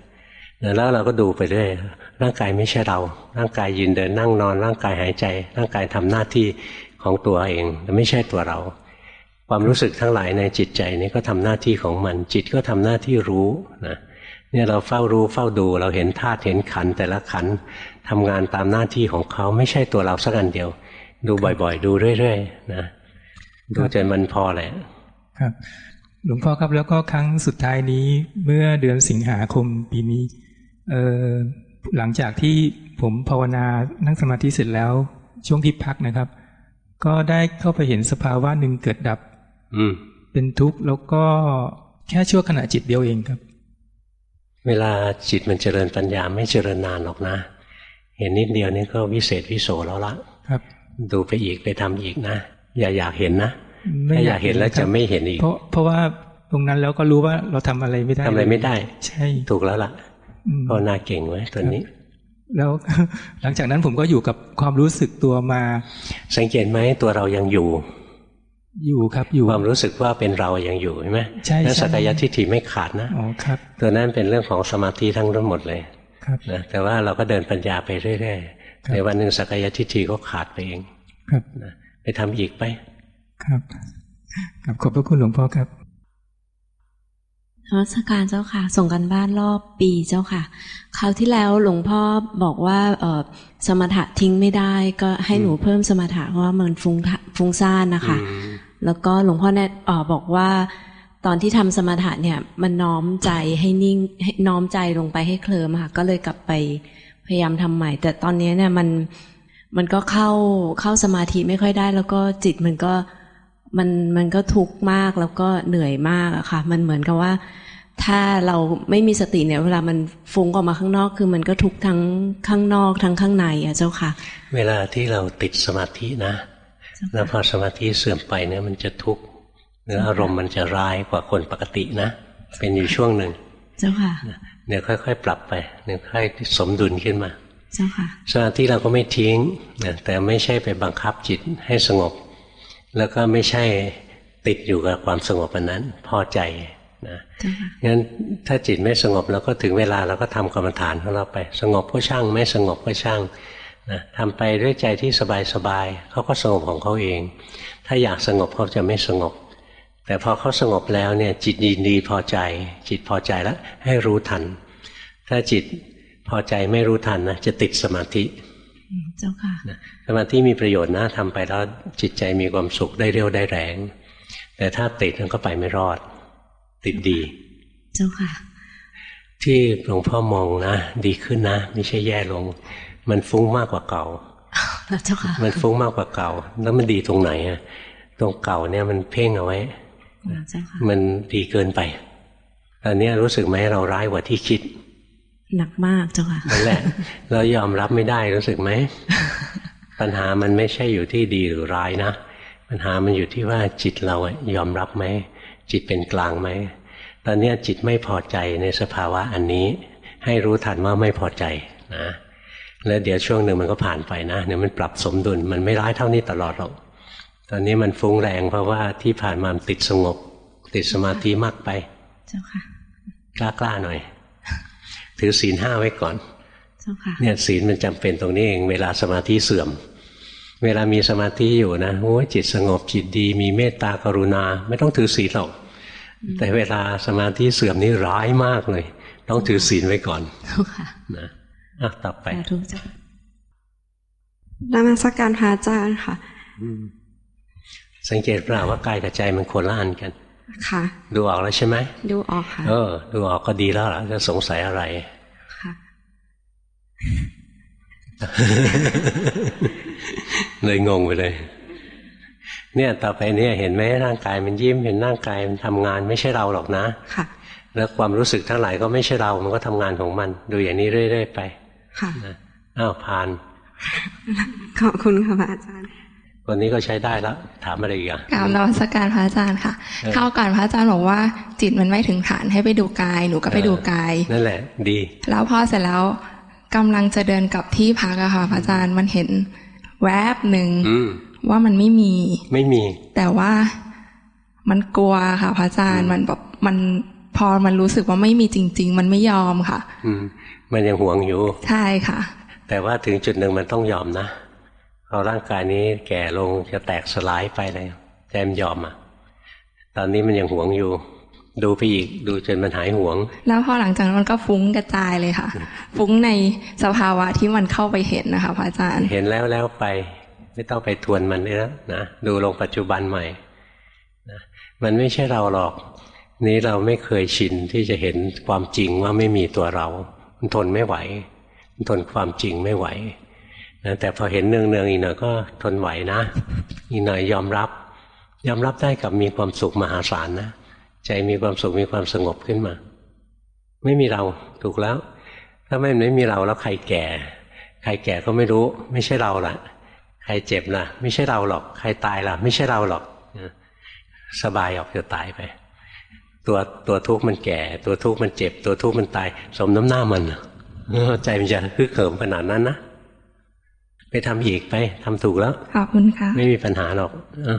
[SPEAKER 1] นะแล้วเราก็ดูไปเรื่อยร่างกายไม่ใช่เรา ร่างกายยืนเดินนั่งนอน ร่างกายหายใจ ร่างกายทำหน้าที่ของตัวเองแต่ไม่ใช่ตัวเรา ความรู้สึกทั้งหลายในจิตใจนี้ก็ทำหน้าที่ของมัน จิตก็ทำหน้าที่รู้นะ เนี่ยเราเฝ้ารู้เฝ้าดูเราเห็นธาตุเห็นขันธ์แต่ละขันธ์ทำงานตามหน้าที่ของเขาไม่ใช่ตัวเราสักอันเดียว ดูบ่อยๆ ดูเรื่อยๆนะดูจนมันพอแหละ
[SPEAKER 4] ครับ หลวงพ่อครับแล้วก็ครั้งสุดท้ายนี้เมื่อเดือนสิงหาคมปีนี้เออหลังจากที่ผมภาวนานั่งสมาธิเสร็จแล้ว ช่วงที่พักนะครับ ก็ได้เข้าไปเห็นสภาวะหนึ่งเกิดดับ
[SPEAKER 1] อืม
[SPEAKER 4] เป็นทุกข์แล้วก็แค่ชั่วขณะจิตเดียวเองครับ
[SPEAKER 1] เวลาจิตมันเจริญปัญญาไม่เจริญนานหรอกนะ เห็นนิดเดียวนี่ก็วิเศษวิโสแล้วละ
[SPEAKER 4] ครับ
[SPEAKER 1] ดูไปอีกไปทำอีกนะ อย่าอยากเห็นนะ
[SPEAKER 4] ไม่
[SPEAKER 1] ถ้าอยากเห็นแล้วจะไม่เห็นอีก
[SPEAKER 4] เพราะเพราะว่าตรงนั้นแล้วก็รู้ว่าเราทำอะไรไม่ได้
[SPEAKER 1] ทำอะไรไม่ได้
[SPEAKER 4] ใช่
[SPEAKER 1] ถูกแล้วล่ะ
[SPEAKER 4] อืม
[SPEAKER 1] ภาวนาเก่งไว้ตัวนี้
[SPEAKER 4] แล้วหลังจากนั้นผมก็อยู่กับความรู้สึกตัวมา
[SPEAKER 1] สังเกตไหมตัวเรายังอยู่
[SPEAKER 4] อยู่ครับอยู่
[SPEAKER 1] ความรู้สึกว่าเป็นเรายังอยู่ใช่ไหม
[SPEAKER 4] ใช่
[SPEAKER 1] แล้ว
[SPEAKER 4] ใช่
[SPEAKER 1] สักยทิฏฐิไม่ขาดนะ
[SPEAKER 4] อ๋อครับ
[SPEAKER 1] ตัวนั้นเป็นเรื่องของสมาธิทั้งหมดเลย
[SPEAKER 4] ครับ
[SPEAKER 1] นะแต่ว่าเราก็เดินปัญญาไปเรื่อย
[SPEAKER 4] ครับ
[SPEAKER 1] ๆในวันหนึ่งสักยทิฏฐิก็ขาดไปเอง
[SPEAKER 4] ครับ
[SPEAKER 1] นะไปทำอีกไป
[SPEAKER 4] ครับครับขอบพระคุณหลวงพ่อครับ
[SPEAKER 5] นมัสการเจ้าค่ะ ส่งกันบ้านรอบปีเจ้าค่ะ คราวที่แล้วหลวงพ่อบอกว่าเออสมถะทิ้งไม่ได้ ก็ให้หนูเพิ่มสมถะเพราะว่ามันฟุ้งทะฟุ้งซ่านนะคะ
[SPEAKER 1] อืม
[SPEAKER 5] แล้วก็หลวงพ่อแนะออบอกว่า ตอนที่ทำสมถะเนี่ย มันน้อมใจให้นิ่งให้น้อมใจลงไปให้เคลิมค่ะก็เลยกลับไปพยายามทำใหม่ แต่ตอนนี้เนี่ยมันมันก็เข้าเข้าสมาธิไม่ค่อยได้ แล้วก็จิตมันก็มันมันก็ทุกข์มากแล้วก็เหนื่อยมากอะค่ะ มันเหมือนกับว่า ถ้าเราไม่มีสติเนี่ย เวลามันฟุ้งออกมาข้างนอก คือมันก็ทุกข์ทั้งข้างนอกทั้งข้างในอะเจ้าค่ะ
[SPEAKER 1] เวลาที่เราติดสมาธินะ แล้วพอสมาธิเสื่อมไปเนี่ยมันจะทุกข์หรืออารมณ์มันจะร้ายกว่าคนปกตินะ เป็นอยู่ช่วงหนึ่ง
[SPEAKER 5] เจ้าค่ะ
[SPEAKER 1] เดี๋ยวค่อย ๆ ปรับไปเดี๋ยวค่อยสมดุลขึ้นมา
[SPEAKER 5] เจ้าค่ะ
[SPEAKER 1] สมาธิเราก็ไม่ทิ้งนะแต่ไม่ใช่ไปบังคับจิตให้สงบ แล้วก็ไม่ใช่ติดอยู่กับความสงบอันนั้นพอใจนะ
[SPEAKER 5] เจ้าค่ะ
[SPEAKER 1] งั้นถ้าจิตไม่สงบเราก็ถึงเวลาเราก็ทำกรรมฐานของเราไป สงบก็ช่าง ไม่สงบก็ช่าง นะทำไปด้วยใจที่สบายๆเขาก็สงบของเขาเอง ถ้าอยากสงบเขาจะไม่สงบ แต่พอเขาสงบแล้วเนี่ยจิตยินดีพอใจ จิตพอใจแล้วให้รู้ทัน ถ้าจิตพอใจไม่รู้ทันนะจะติดสมาธิ
[SPEAKER 5] อืมเจ้าค่ะ
[SPEAKER 1] นะสมาธิมีประโยชน์นะทำไปแล้วจิตใจมีความสุขได้เร็วได้แรง แต่ถ้าติดมันก็ไปไม่รอด ติดดี
[SPEAKER 5] เจ้าค่ะ
[SPEAKER 1] ที่หลวงพ่อมองนะ ดีขึ้นนะ ไม่ใช่แย่ลง มันฟุ้งมากกว่าเก่า
[SPEAKER 5] แล้วเจ้าค่ะ
[SPEAKER 1] มันฟุ้งมากกว่าเก่า แล้วมันดีตรงไหนอะตรงเก่าเนี่ยมันเพ่งเอาไว้
[SPEAKER 5] เจ้าค่ะ
[SPEAKER 1] มันดีเกินไปตอนนี้รู้สึกไหมเราร้ายกว่าที่คิด
[SPEAKER 5] หนักมากเจ้าค่ะ
[SPEAKER 1] นั่นแหละ เรายอมรับไม่ได้รู้สึกไหมปัญหามันไม่ใช่อยู่ที่ดีหรือร้ายนะปัญหามันอยู่ที่ว่าจิตเราอะยอมรับไหมจิตเป็นกลางไหมตอนเนี้ยจิตไม่พอใจในสภาวะอันนี้ ให้รู้ทันว่าไม่พอใจนะ แล้วเดี๋ยวช่วงหนึ่งมันก็ผ่านไปนะเดี๋ยวมันปรับสมดุลมันไม่ร้ายเท่านี้ตลอดหรอก ตอนนี้มันฟุ้งแรงเพราะว่าที่ผ่านมามันติดสงบ ติดสมาธิมากไป
[SPEAKER 5] เจ้าค่ะ
[SPEAKER 1] กล้าๆหน่อย ถือศีลห้าไว้ก่อน
[SPEAKER 5] เจ้าค่ะ
[SPEAKER 1] เนี่ยศีลมันจำเป็นตรงนี้เอง เวลาสมาธิเสื่อม เวลามีสมาธิอยู่นะโอ้ยจิตสงบจิตดี มีเมตตากรุณา ไม่ต้องถือศีลหรอก แต่เวลาสมาธิเสื่อมนี่ร้ายมากเลย ต้องถือศีลไว้ก่อน
[SPEAKER 5] เจ้าค่ะ
[SPEAKER 1] นะ อะต่อไป
[SPEAKER 5] สาธุเจ้าค่ะ
[SPEAKER 6] นมัสการพระอาจารย์ค่ะ
[SPEAKER 1] อืมสังเกตเปล่าว่ากายกับใจมันคนละอันกัน
[SPEAKER 6] ค่ะ
[SPEAKER 1] ดูออกแล้วใช่ไหม
[SPEAKER 6] ดูออกค่ะ
[SPEAKER 1] เออ ดูออกก็ดีแล้วล่ะจะสงสัยอะไร
[SPEAKER 6] ค่ะ
[SPEAKER 1] เลยงงไปเลย เนี่ยต่อไปเนี่ยเห็นไหมร่างกายมันยิ้มเห็นร่างกายมันทำงานไม่ใช่เราหรอกนะ
[SPEAKER 6] ค่ะ
[SPEAKER 1] แล้วความรู้สึกทั้งหลายก็ไม่ใช่เรา มันก็ทำงานของมัน ดูอย่างนี้เรื่อยๆไป
[SPEAKER 6] ค่ะ
[SPEAKER 1] นะอ้าวผ่าน
[SPEAKER 6] ขอบคุณค่ะพระอาจารย์
[SPEAKER 1] วันนี้ก็ใช้ได้แล้ว ถามอะไรอีกอะ
[SPEAKER 7] กราบนมัสการพระอาจารย์ค่ะ
[SPEAKER 1] เออ
[SPEAKER 7] เข้าวก่อนพระอาจารย์บอกว่า จิตมันไม่ถึงฐานให้ไปดูกายหนูก็ไปดูกาย
[SPEAKER 1] นั่นแหละ ดี
[SPEAKER 7] แล้วพอเสร็จแล้วกำลังจะเดินกลับที่พักอะค่ะพระอาจารย์มันเห็นแวบหนึ่ง
[SPEAKER 1] อืม
[SPEAKER 7] ว่ามันไม่มี
[SPEAKER 1] ไม่มี
[SPEAKER 7] แต่ว่ามันกลัวค่ะพระอาจารย์มันแบบมันพอมันรู้สึกว่าไม่มีจริง ๆ มันไม่ยอมค่ะ
[SPEAKER 1] อื มมันยังห่วงอยู่
[SPEAKER 7] ใช่ค่ะ
[SPEAKER 1] แต่ว่าถึงจุดหนึ่งมันต้องยอมนะพอร่างกายนี้แก่ลงจะแตกสลายไปเลยใจมันยอมอะ ตอนนี้มันยังหวงอยู่ ดูไปอีกดูจนมันหายห่วง
[SPEAKER 7] แล้วพอหลังจากนั้นมันก็ฟุ้งกระจายเลยค่ะ ฟุ้งในสภาวะที่มันเข้าไปเห็นนะคะพระอาจารย์
[SPEAKER 1] เห็นแล้วแล้วไปไม่ต้องไปทวนมันเลยนะนะดูลงปัจจุบันใหม่นะมันไม่ใช่เราหรอก นี้เราไม่เคยชินที่จะเห็นความจริงว่าไม่มีตัวเรา มันทนไม่ไหว มันทนความจริงไม่ไหวนะแต่พอเห็นเนืองเนืองๆอีกหน่อยก็ทนไหวนะ อีกหน่อยยอมรับ ยอมรับได้กับมีความสุขมหาศาลนะใจมีความสุขมีความสงบขึ้นมา ไม่มีเราถูกแล้ว ถ้าไม่ไม่มีเราแล้วใครแก่ ใครแก่ก็ไม่รู้ ไม่ใช่เราละใครเจ็บล่ะ ไม่ใช่เราหรอก ใครตายล่ะ ไม่ใช่เราหรอกสบายออกจะตายไป ตัวตัวทุกข์มันแก่ ตัวทุกข์มันเจ็บ ตัวทุกข์มันตาย สมน้ำหน้ามันน่ะเออใจมันจะฮึกเหิมขนาดนั้นนะไปทำอีกไปทำถูกแล้ว
[SPEAKER 7] ขอบคุณค่ะ
[SPEAKER 1] ไม่มีปัญหาหรอกเออ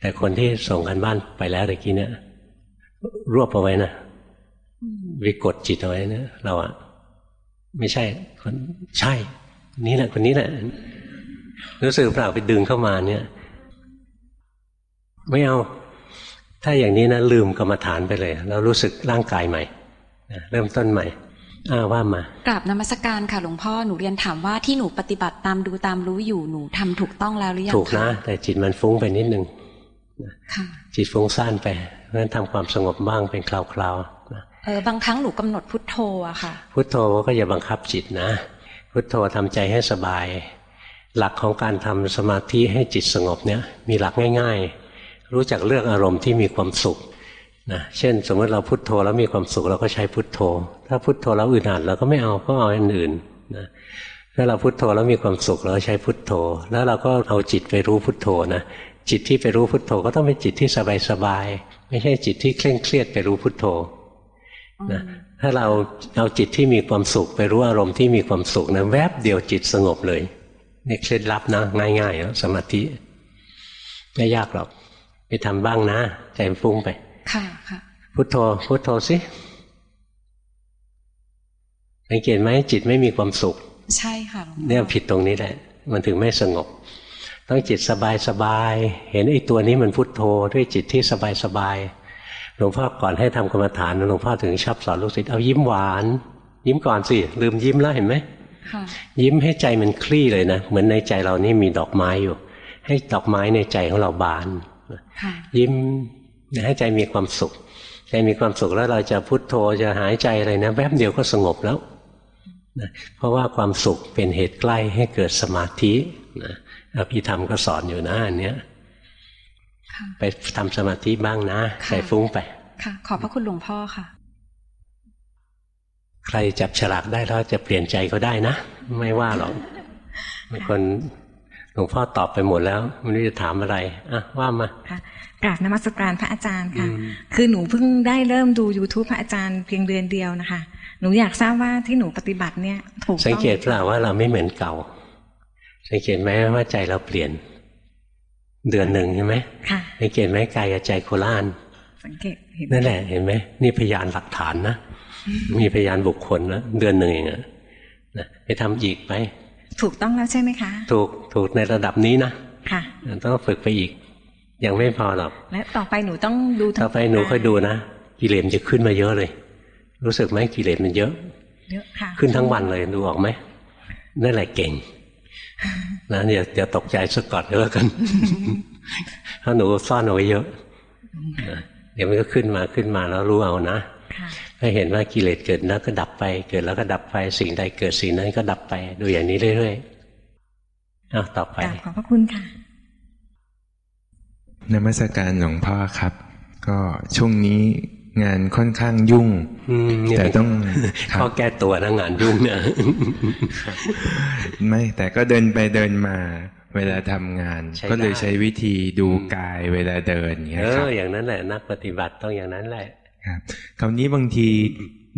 [SPEAKER 1] แต่คนที่ส่งกันบ้านไปแล้วตะกี้เนี่ยรวบเอาไว้นะวิกดจิตเอาไว้นะเราอะไม่ใช่ คนใช่ นี่แหละคนนี้แหละรู้สึกเปล่าไปดึงเข้ามาเนี่ย ไม่เอา ถ้าอย่างนี้นะลืมกรรมฐานไปเลยแล้วรู้สึกร่างกายใหม่นะเริ่มต้นใหม่อ้าว่ามา
[SPEAKER 8] กราบนมัสการค่ะหลวงพ่อหนูเรียนถามว่าที่หนูปฏิบัติตามดูตามรู้อยู่หนูทำถูกต้องแล้วหรือยัง
[SPEAKER 1] ถูกนะ แต่จิตมันฟุ้งไปนิดนึง
[SPEAKER 8] ค่ะ
[SPEAKER 1] จิตฟุ้งซ่านไปเพราะฉะนั้นทำความสงบบ้างเป็นคราวๆนะ
[SPEAKER 8] เออบางครั้งหนูกำหนดพุทโธอะค่ะ
[SPEAKER 1] พุทโธก็อย่าบังคับจิตนะ พุทโธทำใจให้สบาย หลักของการทำสมาธิให้จิตสงบเนี่ยมีหลักง่าย ๆ รู้จักเลือกอารมณ์ที่มีความสุขนะเช่น สมมติเราพุทโธแล้วมีความสุขเราก็ใช้พุทโธ ถ้าพุทโธแล้วอึดอัดเราก็ไม่เอาก็เอาอันอื่นนะถ้าเราพุทโธแล้วมีความสุขเราใช้พุทโธ แล้วเราก็เอาจิตไปรู้พุทโธนะจิตที่ไปรู้พุทโธก็ต้องเป็นจิตที่สบายๆไม่ใช่จิตที่เคร่งเครียดไปรู้พุทโธนะถ้าเราเอาจิตที่มีความสุขไปรู้อารมณ์ที่มีความสุขนะแวบเดียวจิตสงบเลยนี่เคล็ดลับนะง่ายๆแล้วสมาธิไม่ยากหรอก ไปทำบ้างนะ ใจมันฟุ้งไป
[SPEAKER 8] ค่ะค่ะ
[SPEAKER 1] พุทโธพุทโธสิสังเกตไหมจิตไม่มีความสุข
[SPEAKER 8] ใช่ค่ะหลวงพ่อ
[SPEAKER 1] เนี่ยผิดตรงนี้แหละ มันถึงไม่สงบ ต้องจิตสบายสบายๆเห็นไอ้ตัวนี้มันพุทโธด้วยจิตที่สบายสบายๆหลวงพ่อก่อนให้ทำกรรมฐานหลวงพ่อถึงชอบสอนลูกศิษย์เอายิ้มหวาน ยิ้มก่อนสิลืมยิ้มแล้วเห็นไหม
[SPEAKER 8] ค่ะ
[SPEAKER 1] ยิ้มให้ใจมันคลี่เลยนะ เหมือนในใจเรานี่มีดอกไม้อยู่ ให้ดอกไม้ในใจของเราบาน
[SPEAKER 8] ค่ะ
[SPEAKER 1] ยิ้มให้ใจมีความสุข ใจมีความสุขแล้วเราจะพุทโธจะหายใจอะไรนะแป๊บเดียวก็สงบแล้วนะเพราะว่าความสุขเป็นเหตุใกล้ให้เกิดสมาธินะอภิธรรมก็สอนอยู่นะอันเนี้ย
[SPEAKER 8] ค่ะ
[SPEAKER 1] ไปทำสมาธิบ้างนะ
[SPEAKER 8] ค่ะ
[SPEAKER 1] ใจฟุ้งไป
[SPEAKER 8] ค่ะ ขอบพระคุณหลวงพ่อค่ะ
[SPEAKER 1] ใครจับฉลากได้แล้วจะเปลี่ยนใจก็ได้นะ ไม่ว่าหรอกบางคน หลวงพ่อตอบไปหมดแล้วไม่รู้จะถามอะไรอะว่ามา
[SPEAKER 9] ค่ะกราบนมัสการพระอาจารย์ค่ะ
[SPEAKER 1] อืม
[SPEAKER 9] คือหนูเพิ่งได้เริ่มดู YouTube พระอาจารย์เพียงเดือนเดียวนะคะ หนูอยากทราบว่าที่หนูปฏิบัติเนี่ยถูกต้อง
[SPEAKER 1] สังเกตเปล่าว่าเราไม่เหมือนเก่า สังเกตไหมว่าใจเราเปลี่ยน เดือนหนึ่งใช่ไหม
[SPEAKER 9] ค่ะ
[SPEAKER 1] สังเกตไหมกายกับใจโคล่าน
[SPEAKER 9] สังเกตเห็น
[SPEAKER 1] นั่นแหละเห็นไหมนี่พยานหลักฐานนะมีพยานบุคคลนะเดือนหนึ่งเองอะนะไปทำอีกไป
[SPEAKER 9] ถูกต้องแล้วใช่ไหมคะ
[SPEAKER 1] ถูกถูกในระดับนี้นะ
[SPEAKER 9] ค่ะ
[SPEAKER 1] ต้องฝึกไปอีก ยังไม่พอหรอก
[SPEAKER 9] และต่อไปหนูต้องดูทั้ง
[SPEAKER 1] ต่อไปหนูค่อยดูนะกิเลสมันจะขึ้นมาเยอะเลย รู้สึกไหมกิเลสมันเยอะ
[SPEAKER 9] เยอะค่ะ
[SPEAKER 1] ขึ้นทั้งวันเลยดูออกไหมนั่นแหละเก่งนะอย่าอย่าตกใจสักก่อนก็แล้วกันถ้าหนูซ่อนเอาไว้เยอะนะเดี๋ยวมันก็ขึ้นมาขึ้นมาแล้วรู้เอานะ
[SPEAKER 9] ค่ะ
[SPEAKER 1] ให้เห็นว่ากิเลสเกิดแล้วก็ดับไป เกิดแล้วก็ดับไป สิ่งใดเกิดสิ่งนั้นก็ดับไป ดูอย่างนี้เรื่อยๆอ้าวต่อไป
[SPEAKER 9] กราบขอบพระคุณค่ะ
[SPEAKER 10] นมัสการหลวงพ่อครับ ก็ช่วงนี้งานค่อนข้างยุ่ง
[SPEAKER 1] อืมนี่
[SPEAKER 10] แต่
[SPEAKER 1] เป็น
[SPEAKER 10] ต้องครั
[SPEAKER 1] ข้อบแก้ตัวนะงานยุ่งเนี่ย
[SPEAKER 10] ไม่แต่ก็เดินไปเดินมา เวลาทำงาน
[SPEAKER 1] ใช้
[SPEAKER 10] ก็เลย
[SPEAKER 1] ได้
[SPEAKER 10] ใช้วิธีดูกายเวลาเดินอย่างเงี้
[SPEAKER 1] เอย
[SPEAKER 10] ครับ
[SPEAKER 1] ออย่างนั้นแหละนักปฏิบัติต้องอย่างนั้นแหละ
[SPEAKER 10] ครับคราวนี้บางที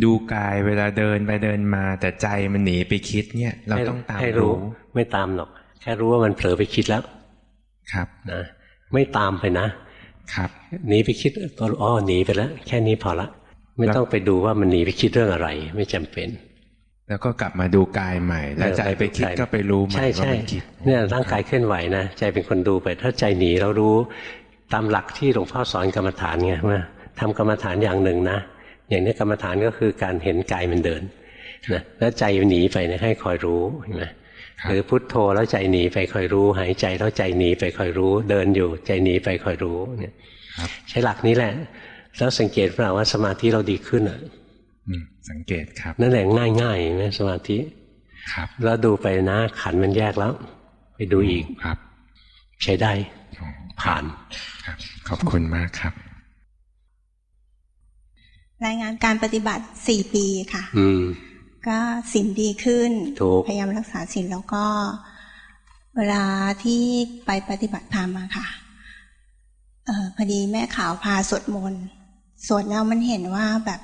[SPEAKER 10] ดูกายเวลาเดินไปเดินมา แต่ใจมันหนีไปคิดเนี่ย เรา
[SPEAKER 1] ให้
[SPEAKER 10] ต้องตาม
[SPEAKER 1] ให้รู้
[SPEAKER 10] รู้
[SPEAKER 1] ไม่ตามหรอก แค่รู้ว่ามันเผลอไปคิดแล้ว
[SPEAKER 10] ครับ
[SPEAKER 1] นะไม่ตามไปนะครับหนีไปคิดก็อ๋อหนีไปแล้ว แค่นี้พอละ ไม่ต้องไปดูว่ามันหนีไปคิดเรื่องอะไร ไม่จำเป็น
[SPEAKER 10] แล้วก็กลับมาดูกายใหม่แล้วใจไปคิดก็ไปรู้ใหม่
[SPEAKER 1] ใช่
[SPEAKER 10] ว่า
[SPEAKER 1] ใช่
[SPEAKER 10] มันคิด
[SPEAKER 1] เนี่ยร่างกายเคลื่อนไหวนะใจเป็นคนดูไป ถ้าใจหนีเรารู้ตามหลักที่หลวงพ่อสอนกรรมฐานไงว่า ทำกรรมฐานอย่างหนึ่งนะ อย่างนี้กรรมฐานก็คือการเห็นกายมันเดินนะแล้วใจหนีไปเนี่ยให้คอยรู้เห็นไหมหรือพุทโธแล้วใจหนีไปคอยรู้ หายใจแล้วใจหนีไปคอยรู้ เดินอยู่ใจหนีไปคอยรู้เนี่ยใช้หลักนี้แหละ แล้วสังเกตเปล่าว่าสมาธิเราดีขึ้นอะ
[SPEAKER 10] สังเกตครับ
[SPEAKER 1] นั่นแหละง่ายๆไหมสมาธิ
[SPEAKER 10] ครับ
[SPEAKER 1] แล้วดูไปนะขันมันแยกแล้ว ไปดูอีก
[SPEAKER 10] ครับ
[SPEAKER 1] ใช้ได้ผ่าน
[SPEAKER 10] ครับ ขอบคุณมากครับ
[SPEAKER 11] รายงานการปฏิบัติสี่ปีค่ะ
[SPEAKER 1] อืม
[SPEAKER 11] ก็สินดีขึ้น พยายามรักษาสินแล้วก็ เวลาที่ไปปฏิบัติธรรมอะค่ะเออพอดีแม่ขาวพาสวดมนต์สวดแล้วมันเห็นว่าแบบ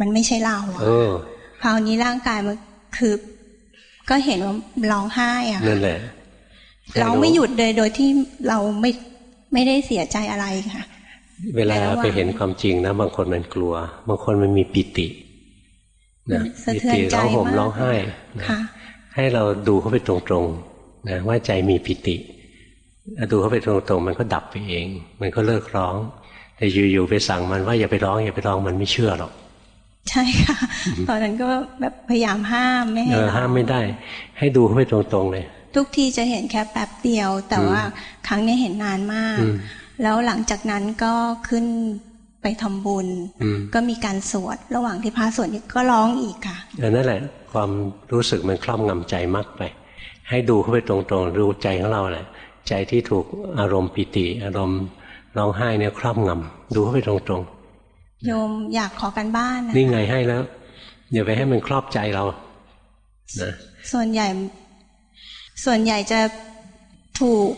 [SPEAKER 11] มันไม่ใช่เราอะคราวนี้ร่างกายมันคือ ก็เห็นว่าร้องไห้อะ
[SPEAKER 1] นั่นแหละ
[SPEAKER 11] ร้องไม่หยุดเลยโดยที่เราไม่ไม่ได้เสียใจอะไรค่ะ
[SPEAKER 1] เวลาไปเห็นความจริงนะ บางคนมันกลัว บางคนมันมีปิติ
[SPEAKER 11] นะปิติร้
[SPEAKER 1] องห่มร้องไห้ให้เราดูเข้าไปตรงๆนะว่าใจมีปิติดูเข้าไปตรงๆ มันก็ดับไปเอง มันก็เลิกร้อง แต่อยู่ๆไปสั่งมันว่าอย่าไปร้องอย่าไปร้องมันไม่เชื่อหรอก
[SPEAKER 11] ใช่ค่ะ ตอนนั้นก็แบบพยายามห้ามไม่ให้
[SPEAKER 1] ห้ามไม่ได้ ให้ดูเข้าไปตรงๆเลย
[SPEAKER 11] ทุกทีจะเห็นแค่แป๊บเดียว แต่ว่าครั้งนี้เห็นนานมาก แล้วหลังจากนั้นก็ขึ้นไปทำบุญ ก็มีการสวด ระหว่างที่พระสวดนี่ก็ร้องอีกค่ะ
[SPEAKER 1] เออนั่นแหละ ความรู้สึกมันครอบงำใจมากไป ให้ดูเข้าไปตรงๆ รู้ใจของเราแหละ ใจที่ถูกอารมณ์ปิติ อารมณ์ร้องไห้เนี่ยครอบงำดูเข้าไปตรง
[SPEAKER 11] ๆ โยมอยากขอกันบ้าน
[SPEAKER 1] นี่ไงให้แล้วอย่าไปให้มันครอบใจเรานะ
[SPEAKER 11] ส่วนใหญ่ ส่วนใหญ่จะถูก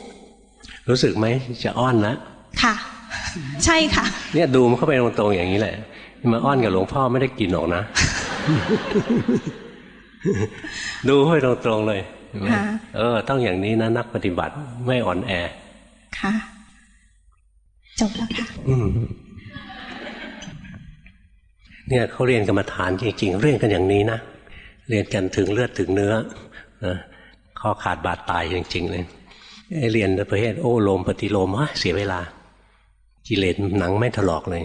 [SPEAKER 1] รู้สึกไหมจะอ้อนนะ
[SPEAKER 11] ค่ะ ใช่ค่ะ
[SPEAKER 1] เนี่ยดูมันเข้าไปตรงๆอย่างนี้แหละมาอ้อนกับหลวงพ่อไม่ได้กินหรอกนะ ดูเข้าไปตรงๆเลยเออ ต้องอย่างนี้นะนักปฏิบัติไม่อ่อนแอ
[SPEAKER 11] ค่ะ จบแล้วค่ะ
[SPEAKER 1] เนี่ยเขาเรียนกรรมฐานจริงๆ เรียนกันอย่างนี้นะ เรียนกันถึงเลือดถึงเนื้อนะข้อขาดบาดตายจริงๆเลยเรียนประเภทโอ้ลมปฏิโลมวะเสียเวลา กิเลสหนังไม่ถลอกเลย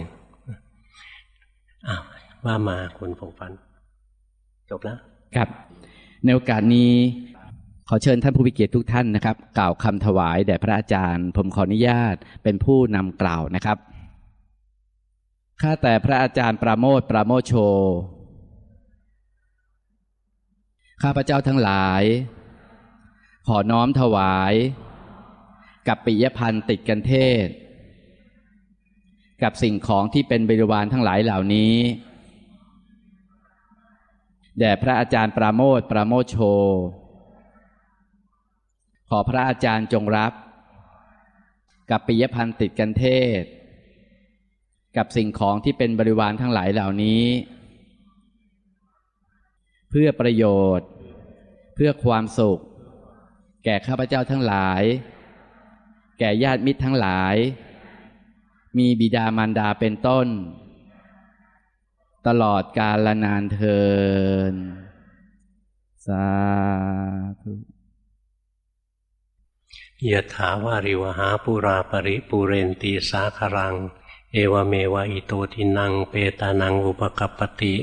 [SPEAKER 1] อ้าวว่ามาคุณผงฟันจบแล้ว
[SPEAKER 12] ครับ ในโอกาสนี้ ขอเชิญท่านผู้วิเกียรติทุกท่านนะครับ กล่าวคำถวายแด่พระอาจารย์ ผมขออนุญาตเป็นผู้นำกล่าวนะครับข้าแต่พระอาจารย์ปราโมทปราโมโช ข้าพระเจ้าทั้งหลาย ขอน้อมถวาย กับปิยพันธ์ติดกันเทศ กับสิ่งของที่เป็นบริวารทั้งหลายเหล่านี้แด่พระอาจารย์ปราโมทปราโมทโช ขอพระอาจารย์จงรับ กับปิยพันธ์ติดกันเทศ กับสิ่งของที่เป็นบริวารทั้งหลายเหล่านี้ เพื่อประโยชน์ เพื่อความสุข แก่ข้าพเจ้าทั้งหลาย แก่ญาติมิตรทั้งหลาย มีบิดามารดาเป็นต้น ตลอดกาลนานเทิน สาธุ
[SPEAKER 1] ยะถาวาริวหาปูราปริปูเรนติสาครัง เอวเมวะอิโตทินนัง เปตานังอุปกัปปติ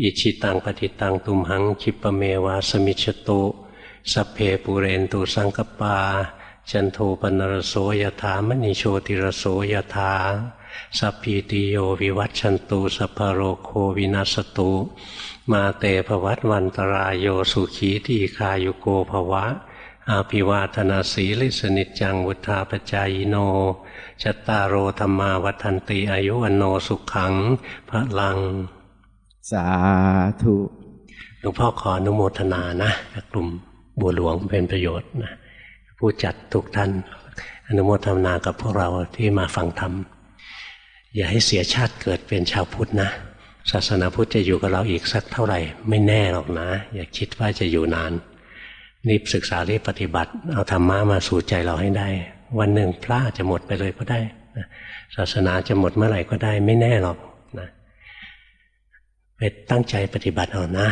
[SPEAKER 1] อิจฉิตังปัตถิตังตุมหังขิปปเมวะสมิชฌตุสัพเพปูเรนตุสังกัปปา จันโทปัณณรโสยถามณีโชติรโสยถาสัพพีติโยวิวัชชันตุสัพโรโควินัสตุ มาเตภวัตวันตรายโยสุขีทีคายุโกภวะ อาภิวาธนาสีลิสนิจังวุธาปจายโนจตารโอธรรมาวัฒนติอายุวันโนสุขังพระลัง
[SPEAKER 12] สาธุ
[SPEAKER 1] หลวงพ่อขออนุโมทนานะ กลุ่มบัวหลวงเป็นประโยชน์นะ ผู้จัดทุกท่าน อนุโมทนากับพวกเราที่มาฟังธรรม อย่าให้เสียชาติเกิดเป็นชาวพุทธนะ ศาสนาพุทธจะอยู่กับเราอีกสักเท่าไหร่ ไม่แน่หรอกนะ อย่าคิดว่าจะอยู่นานรีบศึกษารีบปฏิบัติ เอาธรรมะมาสู่ใจเราให้ได้ วันหนึ่งพระจะหมดไปเลยก็ได้ศาสนาจะหมดเมื่อไหร่ก็ได้ไม่แน่หรอกนะไปตั้งใจปฏิบัติเอานะ